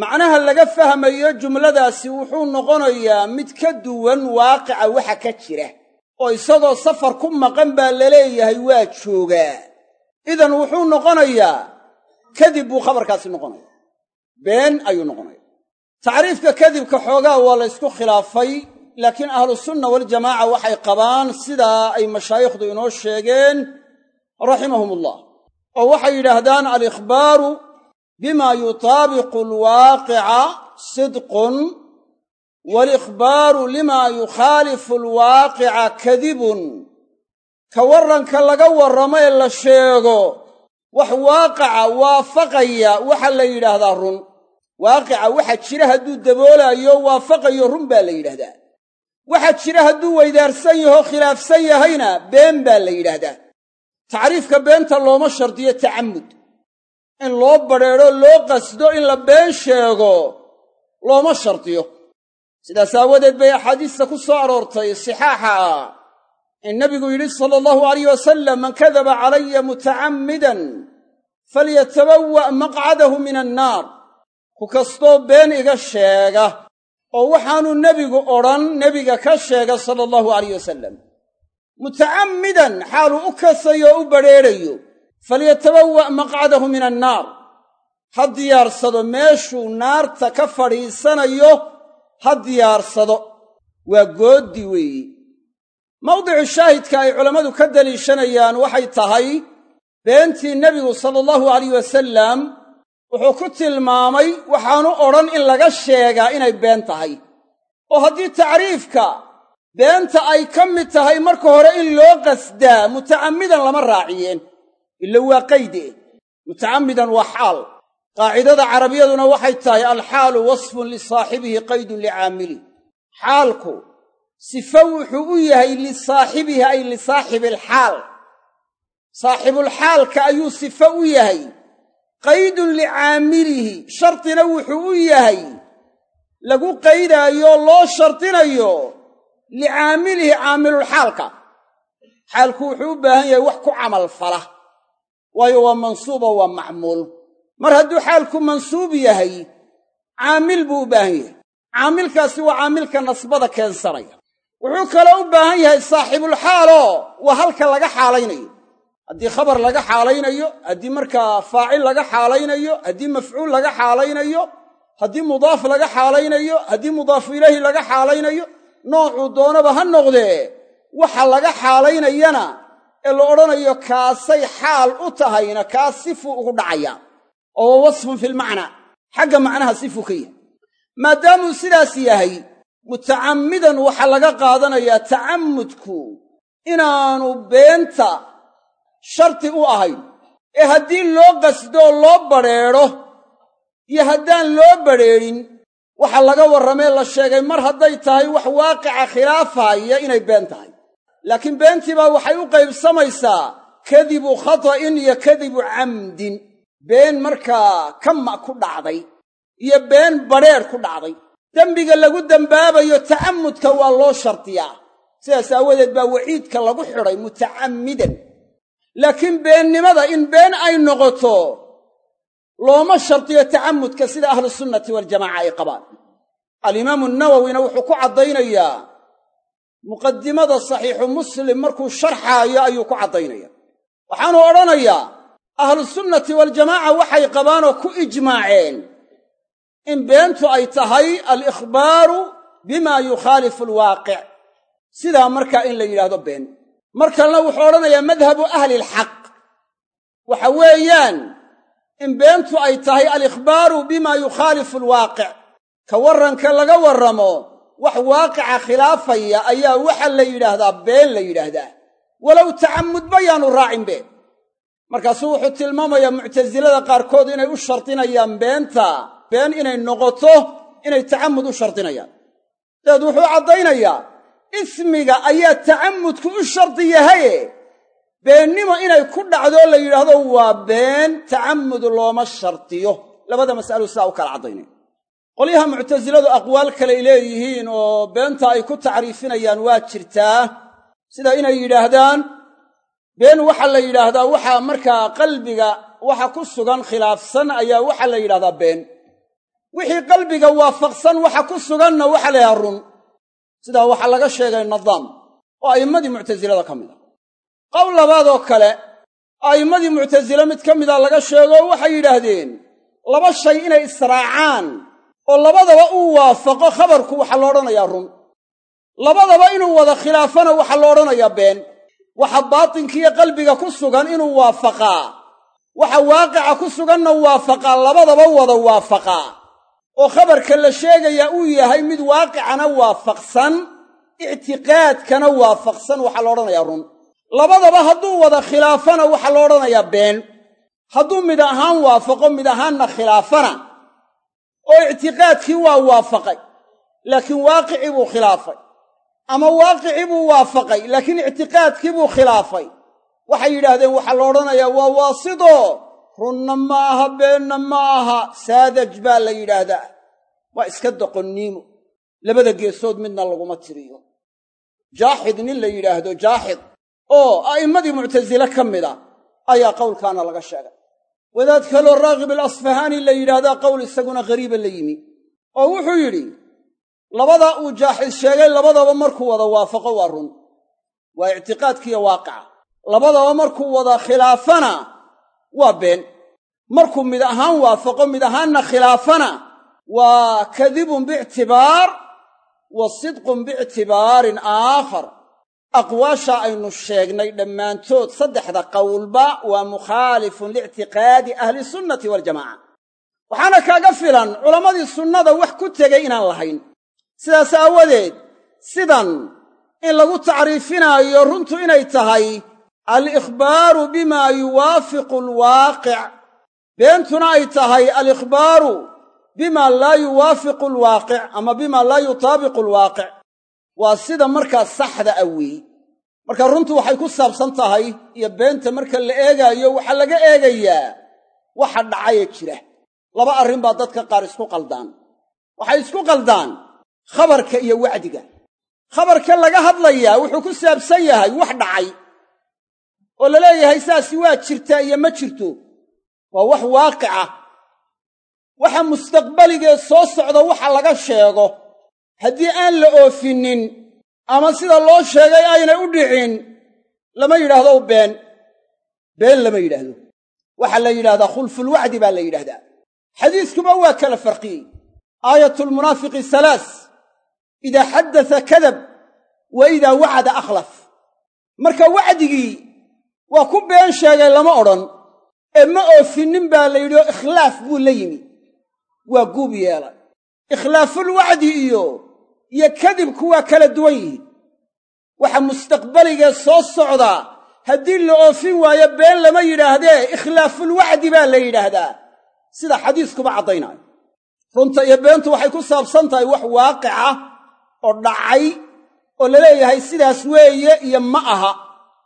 Macnaha laga fahmayo jumladaasi wuxuu noqonayaa mid ka duwan waaqica waxa ka jira oo isagoo safar ku maqan baa la leeyahay waa joogaa idan wuxuu noqonayaa kadib buu khabarkaasi noqonaya been ayuu noqonaya tacriifka kadibka xoogaa waa la ysku khilaafay laakiin ahlusunna waljamaaca waxay qabaan sidaa ay mashaayikhdu inoo sheegeen raximahumullah oo waxay yidhaahdaan alikhbaaru bima yutaabiqu alwaaqica sidqun waalikhbaaru lima yukhaalifu alwaaqica kadibun ka warranka laga warramo ee la sheego wax waaqaca waafaqaya waxa la yidhaahdaa run. Waaqica waxa jira hadduu daboolaayo waafaqayo run baa la yidhahdaa waxa jira hadduu weydaarsan yahoo khilaafsan yahayna been baa la yidhaahdaa. Tacriifka beenta looma shardiyo tacammud in loo badrheedho loo qasdo in la been sheego looma shardiyo. Sidaas aawadeed bay axaadiista ku soo aroortay sixaaxa ah in nabigu yidhi sala allahu alayh wasalam man kadaba calaya mutacammidan falyatabawa' maqcadahu min annaar. Ku kastoo been iga sheega oo waxaanu nebigu odhan nebiga ka sheega sala allahu alayh wasalam mutacammidan xaaluu u kasayo oo u badrheedhayo falyatabawa' maqcadahu min annaar. Ha diyaarsado meeshuu naarta ka fadhiisanayo ha diyaarsado. Waa gooddi weeyi mawdicu shaahidka ay culammadu ka daliishanayaan waxay tahay beentii nebigu sala allahu alayh wasalam wuxuu ku tilmaamay waxaanu odhan in laga sheegaa inay been tahay. Oo haddii tacriifka beenta ay ka mid tahay marka hore in loo qasdaa mutacammidan lama raaciyeen. Ila waa qayde. Mutacammidan waa xaal. Qaacidada carabiyaduna waxay tahay alxaalu wasfun lisaaxibihi qaydun licaamilih xaalku sifo wuxuu u yahay lisaaxibihi ay lisaaxibi alxaal saaxibulxaalka ayuu sifo u yahay. Qaydun licaamilihi shardina wuxuu u yahay. Lagu qaydaayo loo shardinayo licaamilihi caamilulxaalka xaalku wuxuu u baahan yahay wax ku camal fala. Waayo waa mansuubo waa macmuul. Mar hadduu xaalku mansuub yahay caamil buu u baahan yahay. Caamilkaasi waa caamilka nasbada keensanaya wuxuu kaloo u baahan yahay saaxibulxaaloo waa halka laga xaalaynayo. Haddii khabar laga xaalaynayo haddii markaa faacil laga xaalaynayo haddii mafcuul laga xaalaynayo haddii mudaaf laga xaalaynayo haddii mudaafu ilayhi laga xaalaynayo noocuu doonaba ha noqdee waxa laga xaalaynayana ee la odhanayo kaasay xaal u tahayna kaas sifuu ugu dhacaya. Oo wa wasfun filmacnaa xagga macnaha sifuu ka yahay. Maadaamuu sidaas yahay mutacammidan waxaa laga qaadanayaa tacammudku inaanu beenta sharti u ahayn. Ee haddii loo qasdoo loo badrheedho iyo haddaan loo badrheedhin waxa laga warramee la sheegay mar hadday tahay wax waaqica khilaafahaya inay been tahay. Laakiin beentii baa waxay u qaybsamaysaa kadibu khata'in iyo kadibu camdin. Been markaa kama ku dhacday iyo been badrheedh ku dhacday dembiga lagu dembaabayo tacammudka waa loo shardiyaa sidaas aawadeed baa waciidka lagu xidhay mutacammidan laakiin beennimada in been ay noqoto looma shardiyo tacammudka sida ahlusunnati waljamaaca ay qabaan. Alimaamu nawowina wuxuu ku caddaynayaa muqaddimada saxiixu muslim markuu sharxaayo ayuu ku caddaynaya waxaanu odhanayaa ahlusunnati waljamaaca waxay qabaanoo ku ijmaaceen in beentu ay tahay alikhbaaru bima yukhaalifu alwaaqic. Sidaa markaa in la yidhaahdo been. Mar kalena wuxuu odhanayaa madhabu ahli ilxaq waxa weeyaan in beentu ay tahay alikhbaaru bima yukhaalifu alwaaqic. Ka warranka laga warramo wax waaqica khilaafaya ayaa waxa la yidhaahdaa been la yidhaahdaa. Walow tacammudba yaanu raacin been. Markaasuu wuxuu tilmaamayaa muctasilada qaarkood inay u shardinayaan beenta been inay noqoto inay tacammud u shardinayaan. Dabeed wuxuu caddaynayaa ismiga ayaa tacamudku u shardi yahaye. Beennimo inay ku dhacdo la yidhaahdo waa been tacamud looma shardiyo. Labada mas'alo sidaa u kala caddaynaya qolyaha muctasiladu aqwaal kaley leeyihiin oo beenta ay ku tacriifinayaan waa jirtaa. Sida inay yidhaahdaan been waxaa la yidhaahdaa waxaa markaa qalbiga waxa ku sugan khilaafsan ayaa waxaa la yidhahdaa been wixii qalbiga waafaqsan waxa ku suganna waxaa la yidhahdaa run sidaa waxaa laga sheegay nadaam oo a'immadii muctasilada ka mid a. Qowl labaadoo kale a'immadii muctasile mid ka mida laga sheego waxay yidhaahdeen laba shay inay israacaan oo labadaba uu waafaqo khabarku waxaa lo odhanayaa run. Labadaba inuu wada khilaafana waxaa lo odhanayaa been. Waxa baatinkiiyo qalbiga ku sugan inuu waafaqaa. Waxa waaqica ku suganna waafaqaa labadaba wada waafaqaa oo khabarka la sheegayaa uu yahay mid waaqicana waafaqsan ictiqaadkana waafaqsan waxaa la odhanayaa run. Labadaba hadduu wada khilaafana waxaa lo odhanayaa been. Hadduu mid ahaan waafaqo mid ahaanna khilaafana oo ictiqaadkii waa waafaqay laakiin waaqicii buu khilaafay. Ama waaqicii buu waafaqay laakiin ictiqaadkii buu khilaafay. Waxay yidhaahdeen waxaa la odhanayaa waa waasido runna ma aha beenna ma aha saadaj baa la yidhaahdaa. Waa iska doqonniimo. Labada geesood midna laguma tiriyo. Jaaxid nin la yidhaahdo jaaxid oo a'immadii muctasile ka mida ayaa qowlkaana laga sheegay. Wadaad kaloo raagib alasfahaani la yidhaahdaa qowl isaguna ghariiba la yimi. Oo wuxuu yidhi labadaa uu jaaxid sheegay labadaba markuu wada waafaqo waa run. Waa ictiqaadkiiyo waaqica. Labadaba markuu wada khilaafana waa been. Markuu mid ahaan waafaqo mid ahaanna khilaafana waa kadibun biictibaar wa sidqun biictibaarin aakhar. Aqwaasha aynu sheegnay dhammaantood saddexda qowlba waa mukhaalifun liictiqaadi ahli sunnati waljamaca waxaana kaaga filan culammadii sunnada wax ku tegay inaan lahayn. Sidaas aawadeed sidan in lagu tacriifinaayo runtu inay tahay alikhbaaru bimaa yuwaafiqu alwaaqic. Beentuna ay tahay alikhbaaru bimaa laa yuwaafiqu alwaaqic ama bimaa laa yutaabiqu alwaaqic. Waa sida markaa saxda a weeye marka runtu waxay ku saabsan tahay iyo beenta marka la eegaayo waxaa laga eegayaa waxa dhacaya jira. Laba arrin baa dadka qaar isku qaldaan. Waxay isku qaldaan khabarka iyo wacdiga. Khabarka laga hadlayaa wuxuu ku saabsan yahay wax dhacay oo la leeyahay saasi waa jirtaa iyo ma jirto waa wax waaqica. Waxa mustaqbaligee soo socda waxa laga sheego. Haddii aan la oofinin ama sida loo sheegay aynay u dhicin lama yidhaahdo been. Been lama yidhaahdo. Waxaa la yidhahdaa khulfulwacdi baa la yidhahdaa xadiiskuba waa kala farqiyey. Aayatulmunaafiqi salaas. Idaa xaddasa kadab wa idaa wacada akhlaf. Marka wacdigii waa ku been sheegay lama odhan ee ma oofinin baa la yidhi oo ikhlaaf buu la yimi. Waa guub yeelay. Ikhlaafulwacdi iyo iyo kadibku waa kala duwan yihiin. Waxa mustaqbaligee soo socdaa haddii la oofin waayo been lama yidhaahdee ikhlaafulwacdi baa la yidhaahdaa. Sida xadiiskuba caddaynaayo runta iyo beentu waxay ku saabsan tahay wax waaqica oo dhacay oo la leeyahay sidaas weeye iyo ma aha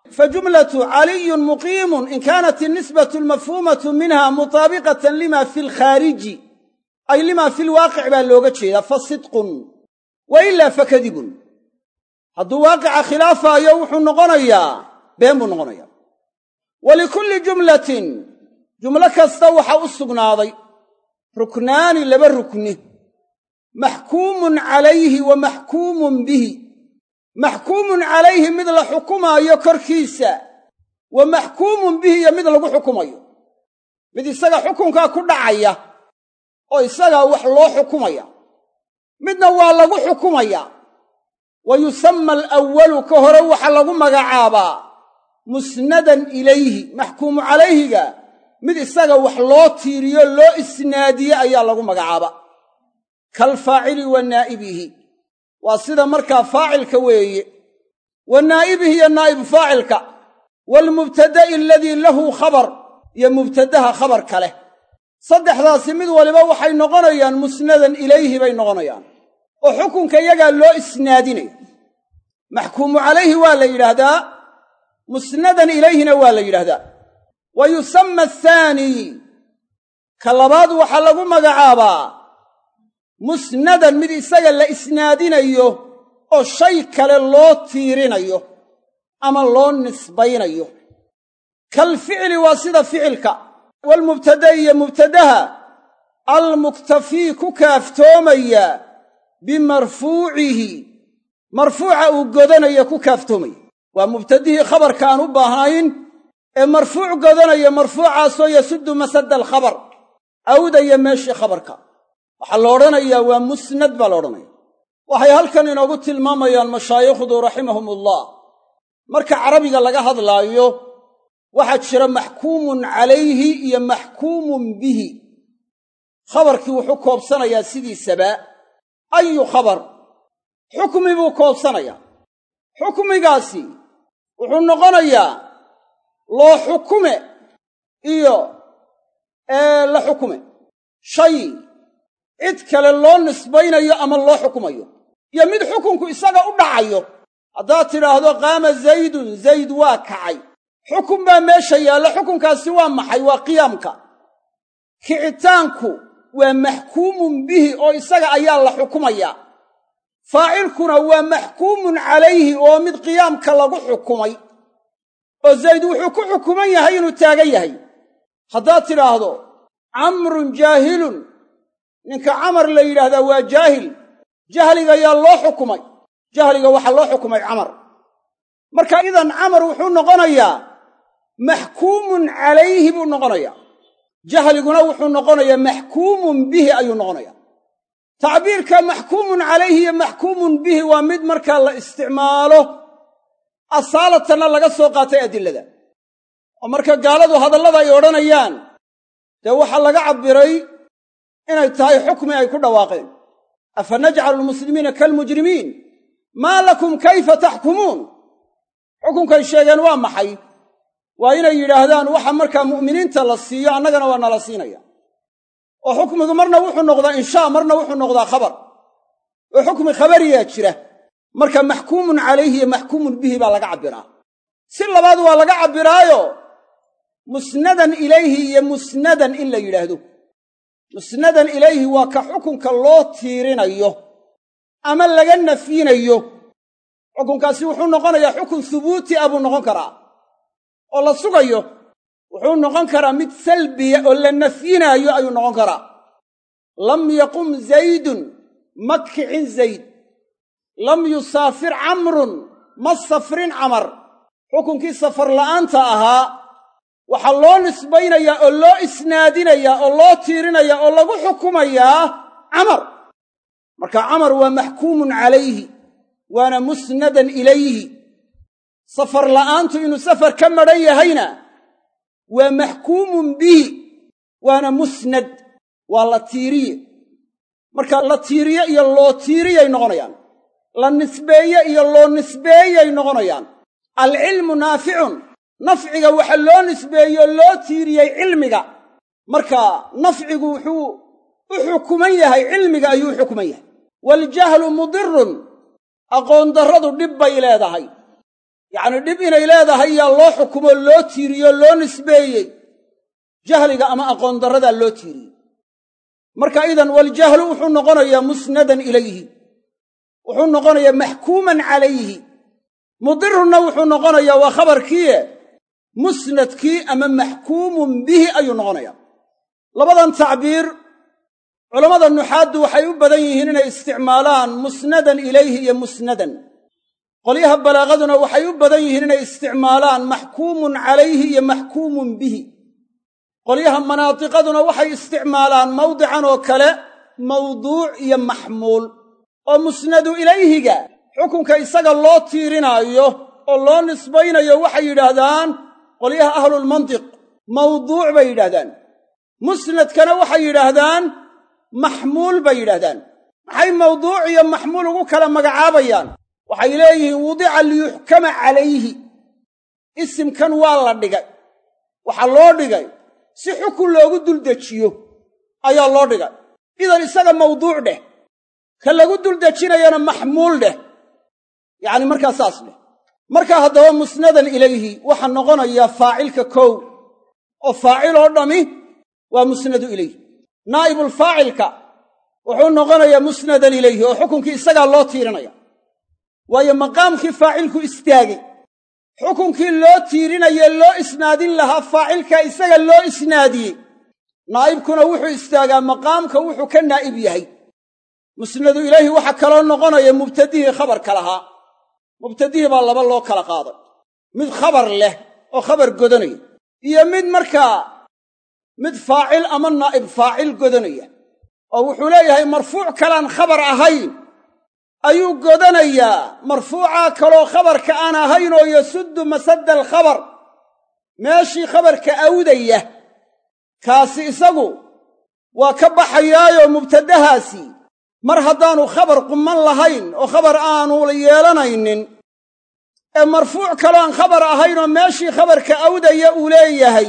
fa jumlatu caliyun muqiimun in kaanat innisbatu almafhuumatu minha mutaabiqatan lima fi alkhaariji ay lima fi lwaaqic baa looga jeedaa fa sidqun wa ilaa fa kadibun hadduu waaqica khilaafaayo wuxuu noqonayaa been buu noqonayaa wa likulli jumlatin jumlo kasta waxa u sugnaaday ruknaani laba rukni maxkuumun calayhi wa maxkuumun bihi maxkuumun calayhi mid la xukumaayo korkiisa wa maxkuumun bihi iyo mid lagu xukumayo. Mid isaga xukunkaa ku dhacaya oo isagaa wax loo xukumaya. Midna waa lagu xukumaya. Wa yusamma alawalu ka hore waxaa lagu magacaabaa musnadan ilayhi maxkuumu calayhiga. Mid isaga wax loo tiiriyo loo isnaadiye ayaa lagu magacaaba. Kalfaacili wa naa'ibihi waa sida markaa faacilka weeye wa naa'ibihi iyo naa'ibu faacilka. Waalmubtada'i aladii lahu khabar iyo mubtadaha khabarka leh saddexdaasi mid waliba waxay noqonayaan musnadan ilayhi bay noqonayaan. Oo xukunka iyagaa loo isnaadinaya maxkuumu calayhi waa la yidhaahdaa. Musnadan ilayhina waa la yidhaahdaa. Wa yusamma athaani. Ka labaad waxaa lagu magacaabaa musnadan mid isaga la isnaadinayo oo shay kale loo tiirinayo ama loo nisbaynayo. Kalficli waa sida ficilka. Waalmubtada iyo mubtadaha. Almuktafii ku kaaftoomaya bimarfuucihi. Marfuuca uu godanaya ku kaaftoomaya. Waa mubtadihii khabarka aan u baahnayn ee marfuuc godanaya marfuucaasoo yasuddu masada alkhabar awdaya meeshii khabarka waxaa la odhanayaa waa musnad baa la odhanaya. Waxay halkan inoogu tilmaamayaan mashaayikhdu raximahumullah. Marka carabiga laga hadlaayo waxaa jira maxkuumun calayhi iyo maxkuumun bihi. Khabarkii wuxuu koobsanayaa sidiisaba ayu khabar? Xukmi buu koobsanayaa. Xukmigaasi wuxuu noqonayaa loo xukume iyo la xukume. Shay cid kale loo nisbaynayo ama loo xukumayo. Iyo mid xukunku isaga u dhacayo haddaad tidhaahdo qaama zaydun zayd waa kacay. Xukun baa meesha yaalla xukunkaasi waa maxay? Waa qiyaamka. Kicitaanku waa maxkuumun bihi oo isaga ayaa la xukumayaa faacilkuna waa maxkuumun calayhi oo mid qiyaamka lagu xukumay. Oo zayd wuxuu ku xukuman yahay inuu taagan yahay. Haddaad tidhaahdo camrun jaahilun ninka camar la yidhaahdaa waa jaahil. Jahliga yaa loo xukumay. Jahliga waxaa loo xukumay camar. Marka idan camar wuxuu noqonayaa maxkuumun calayhi buu noqonayaa. Jahliguna wuxuu noqonayaa maxkuumun bihi ayuu noqonayaa. Tacbiirka maxkuumun calayhi iyo maxkuumun bihi waa mid markaa la isticmaalo asaalatanna laga soo qaatay adilada. Oo marka gaaladu hadallada ay odhanayaan dee waxaa laga cabbiray inay tahay xukmi ay ku dhawaaqeen. Afa najcalu almuslimiina kaalmujrimiin maa lakum kayfa taxkumuun xukunkay sheegeen waa maxay? Waa inay yidhaahdaan waxa markaa mu'miniinta la siiyo annagana waa nala siinaya. Oo xukmigu marna wuxuu noqdaa inshaa marna wuxuu noqdaa khabar. Oo xukmi khabariyaa jira. Marka maxkuumun calayhi iyo maxkuumun bihi baa laga cabbiraa. Si labaad waa laga cabbiraayo musnadan ilayhi iyo musnadan in la yidhaahdo musnadan ilayhi waa ka xukunka loo tiirinayo ama laga nafyinayo xukunkaasi wuxuu noqonayaa xukun hubuuti ah buu noqon karaa. Oo la sugayo wuxuu noqon karaa mid salbiya oo la nafyinaayo ayuu noqon karaa. Lam yaqum zaydun ma kicin zayd. Lam yusaafir camrun ma safrin camar. Xukunkii safar la'aanta ahaa waxaa loo nisbaynayaa oo loo isnaadinayaa oo loo tiirinayaa oo lagu xukumayaa camar. Marka camar waa maxkuumun calayhi waana musnadan ilayhi. Safar la'aantu inuu safar ka madhan yahayna waa maxkuumun bihi waana musnad waa la tiiriye. Marka la tiiriye iyo loo tiiriyay noqonayaan la nisbeeye iyo loo nisbeeyay noqonayaan alcilmu naaficun nafciga waxa loo nisbeeyo loo tiiriyey cilmiga. Marka nafcigu wuxuu u xukuman yahay cilmiga ayuu u xukuman yahay. Waaljahlu mudirun aqoon darradu dhib bay leedahay. Yacnii dhib inay leedahay yaa loo xukumo loo tiiriyo loo nisbeeyey. Jahliga ama aqoon darradaa loo tiiriyey marka idan waljahlu wuxuu noqonayaa musnadan ilayhi. Wuxuu noqonayaa maxkuuman calayhi. Mudirunna wuxuu noqonayaa waa khabarkiie musnadkii ama maxkuumun bihi ayuu noqonayaa. Labadan tacbiir culammada nuxaaddu waxay u badan yihiin inay isticmaalaan musnadan ilayhi iyo musnadan. Qolyaha balaagaduna waxay u badan yihiin inay isticmaalaan maxkuumun calayhi iyo maxkuumun bihi. Qolyaha manaatiqaduna waxay isticmaalaan mawdican oo kale mawduuc iyo maxmuul. Oo musnadu ilayhiga xukunka isaga loo tiirinaayo oo loo nisbaynayo waxay yidhaahdaan qolyaha ahlulmantiq mawduuc bay yidhahdaan musnadkana waxay yidhaahdaan maxmuul bay yidhahdaan maxay mawduuc iyo maxmuul ugu kala magacaabayaan? Waxay leeyihiin wudica liyuxkama calayhi. Isimkan waa la dhigay. Waxaa loo dhigay si xukun loogu duldejiyo ayaa loo dhigay. Idan isaga mawduuc dheh ka lagu dul dejinayana maxmuul dheh. Yacni markaa saas dheh markaa haddaba musnadan ilayhi waxaa noqonaya faacilka kow. Oo faacil oo dhammi waa musnadu ilayhi. Naa'ibulfaacilka wuxuu noqonayaa musnadan ilayhi oo xukunkii isagaa loo tiirinaya. Waayo maqaamkii faacilku istaagay xukunkii loo tiirinaye loo isnaadin lahaa faacilka isaga loo isnaadiyey. Naa'ibkuna wuxuu istaagaa maqaamka wuxuu ka naa'ib yahay. Musnadu ilayhi waxaa kaloo noqonaya mubtadihii khabarka lahaa mubtadihii baa laba loo kala qaaday. Mid khabar leh oo khabar godanaya iyo mid markaa mid faacil ama naa'ib faacil godanaya oo wuxuu leeyahay marfuuc kalaan khabar ahayn ayuu godanayaa marfuucaa kaloo khabarka aan ahayn oo yasuddu masadda alkhabar meeshii khabarka awdaya kaasi isagu waa ka baxayaayoo mubtadahaasi mar haddaanu khabar qumman lahayn oo khabar aanu yeelanaynin ee marfuuc kaloo aan khabar ahayn oo meeshii khabarka awdaya uu leeyahay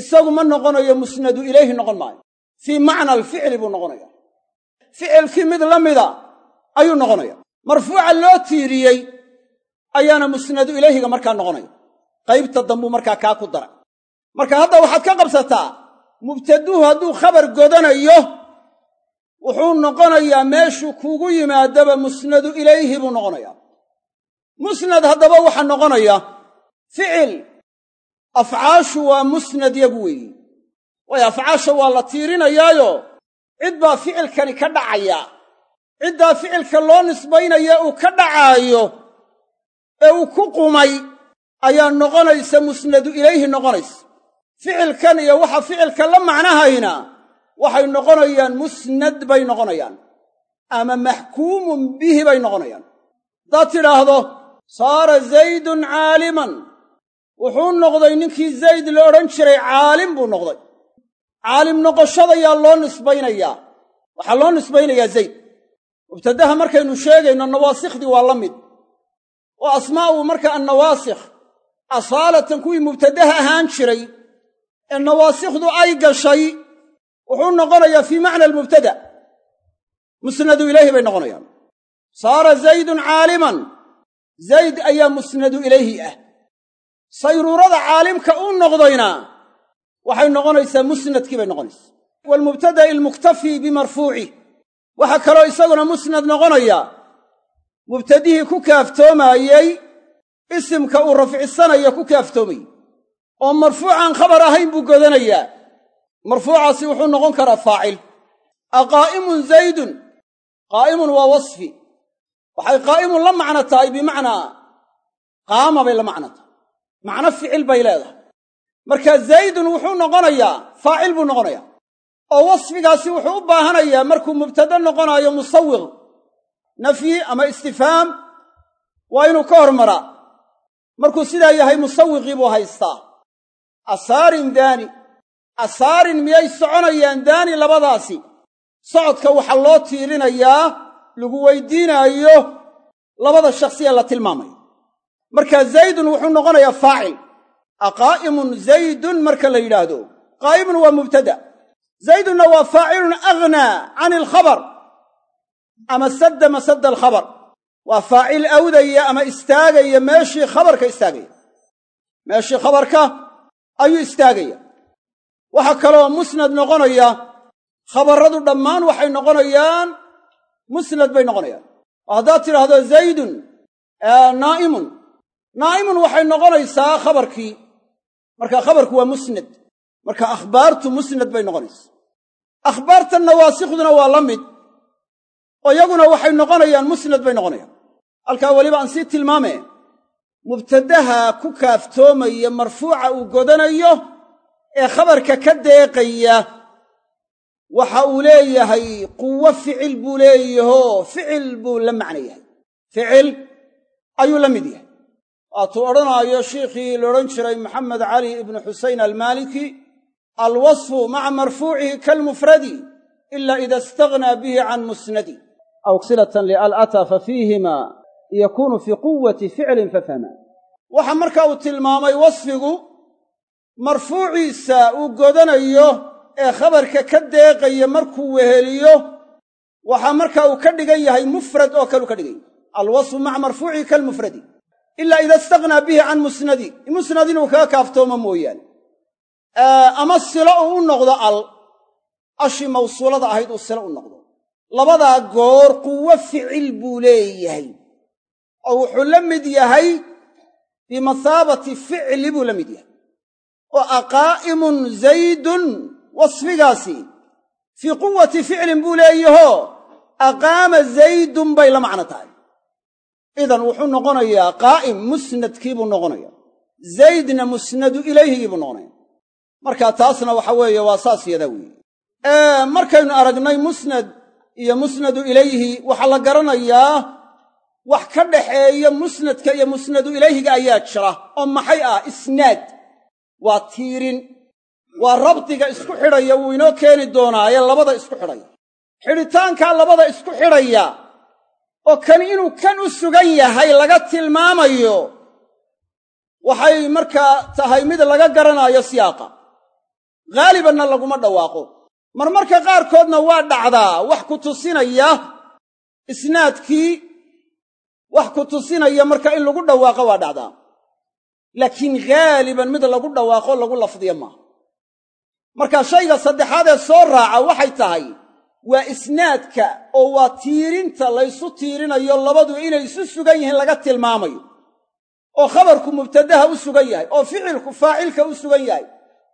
isagu ma noqonayo musnadu ilayhi noqon maayo. Fii macna alficli buu noqonaya ficilkii mid la mida ayuu noqonaya marfuuca loo tiiriyey ayaana musnadu ilayhiga markaa noqonaya qaybta dambuu markaa kaa ku dara. Marka hadda waxaad ka qabsataa mubtaduhu hadduu khabar godanayo wuxuu noqonayaa meeshuu kuugu yimaadaba musnadu ilayhi buu noqonayaa. Musnad haddaba waxaa noqonaya ficil. Afcaashu waa musnad yagu weeyi. Waayo afcaasha waa la tiirinayaayo. Cid baa ficilkani ka dhacaya. Ciddaa ficilka loo nisbaynaya uu ka dhacaayo ee uu ku qumay ayaa noqonaysa musnadu ilayhi noqonaysa. Ficilkan iyo waxa ficilka la macnahayna waxay noqonayaan musnad bay noqonayaan. Ama maxkuumun bihi bay noqonayaan. Haddaad tidhaahdo saara zaydun caaliman. Wuxuu noqday ninkii zayd la odhan jiray caalim buu noqday. Caalim noqoshadayaa loo nisbaynayaa waxaa loo nisbaynayaa zayd. Mubtadaha markaynu sheegayno nawaasikhdii waa la mid. Oo asmaa'u marka annawaasikh asaalatan kuwii mubtadaha ahaan jiray ee nawaasikhdu ay gashay wuxuu noqonayaa fii macna almubtada. Musnadu ilayhi bay noqonayaan. Saara zaydun caaliman. Zayd ayaa musnadu ilayhi ah. Sayruurada caalimka u noqdayna waxay noqonaysaa musnadkii bay noqonaysaa. Waalmubtada'i almuktafii bimarfuucih waxaa kaloo isaguna musnad noqonaya mubtadihii ku kaaftoomaayey isimka uu rafcisanayo ku kaaftoomayey oo marfuucaan khabar ahayn buu godanayaa marfuucaasi wuxuu noqon karaa faacil. Aqaa'imun zaydun qaa'imun waa wasfi. Waxay qaa'imun la macno tahay bimacnaa qaama bay la macno tahay. Macno ficil bay leedahay. Marka zaydun wuxuu noqonayaa faacil buu noqonayaa. Oo wasfigaasi wuxuu u baahanayaa markuu mubtade noqonaayo musawiq nafyi ama istifhaam waa inuu ka hormaraa markuu sidaa yahay musawiqii buu haystaa. Asaarin daani asaarin miyay soconayaan daani labadaasi? Socodka waxaa loo tiirinayaa lagu weydiinaayo labada shakhsiya la tilmaamayo marka zaydun wuxuu noqonayaa faacil. Aqaa'imun zaydun marka la yidhaahdo. Qaa'imun waa mubtada. Zaydunna waa faacilun aghnaa can alkhabar ama sadda masadda alkhabar. Waa faacil awdaya ama istaagaya meeshii khabarka istaagaya. Meeshii khabarka ayuu istaagaya waxaa kaloo musnad noqonaya khabarradu dhammaan waxay noqonayaan musnad bay noqonayaan. Oo haddaad tidhaahdo zaydun naa'imun naa'imun waxay noqonaysaa khabarkii. Marka khabarku waa musnad marka akhbaartu musnad bay noqonaysaa. Akhbaarta nawaasikhduna waa la mid oo iyaguna waxay noqonayaan musnad bay noqonayaan. Halkaa weliba aan sii tilmaame mubtadaha ku kaaftoomaya marfuuca uu godanayo ee khabarka ka deeqaya waxa uu leeyahay quwo ficil buu leeyahoo ficil buu la macno yahay. Ficil ayuu la mid yahay. Waatuu odhanaayo shiikhii la odhan jiray maxamed cali ibnu xusayn almaaliki alwasfu maca marfuucihi kalmufradi ila ida istaghnaa bihi can musnadi. Aw silatan lial'ata fa fiihima yakunu fii quwati ficlin fafhama waxa marka uu tilmaamay wasfigu marfuuciisa uu godanayo ee khabarka ka deeqaya markuu weheliyo waxaa markaa uu ka dhigan yahay mufrad oo kaleu ka dhigan yahay. Alwasfu maca marfuucihi kalmufradi ilaa ida istaghnaa bihi can musnadi. Musnad inuu kaga kaaftooma mooyaane. Ama silo uu u noqdo al ashii mawsuulada ahayd uu silo u noqdo. Labadaa goor quwo ficil buu leeyahay. Oo wuxuu la mid yahay bimathaabati ficli buu la mid yahay oo aqaa'imun zaydun wasfigaasi. Fii quwati ficlin buu leeyahoo aqaama zaydun bay la macno tahay. Idan wuxuu noqonayaa qaa'im musnadkii buu noqonaya zaydna musnadu ilayhigii buu noqonaya marka taasna waxa weeye waa saas yadaa weeye. Markaynu aragnay musnad iyo musnadu ilayhi waxaa la garanayaa wax ka dhaxeeya musnadka iyo musnadu ilayhiga ayaa jira oo maxay ah isnaad waa tiirin. Waa rabdiga isku xidhaya wuu inoo keeni doonaaye labada isku xidhaya. Xidhitaankaa labada isku xidhaya oo kan inuu kan u sugan yahay laga tilmaamayo waxay markaa tahay mid laga garanaayo siyaaqa. Haalibanna laguma dhawaaqo. Marmarka qaarkoodna waa dhacdaa wax ku tusinaya isnaadkii wax ku tusinaya marka in lagu dhawaaqo waa dhacdaa laakiin haaliban mid lagu dhawaaqo lagu lafdiya maaha marka shayga saddexaad ee soo raaca waxay tahay waa isnaadka oo waa tiirinta laysu tiirinayo labadu inay isu sugan yihiin laga tilmaamayo. Oo khabarku mubtadaha u sugan yahay oo ficilku faacilka u sugan yahay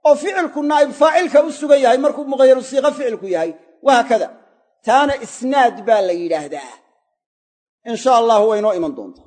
oo ficilku naa'ib faacilka u sugan yahay markuu mughayru siiqo ficilku yahay wahaakada taana isnaad baa la yidhaahdaa. In sha allahu way inoo iman doontaa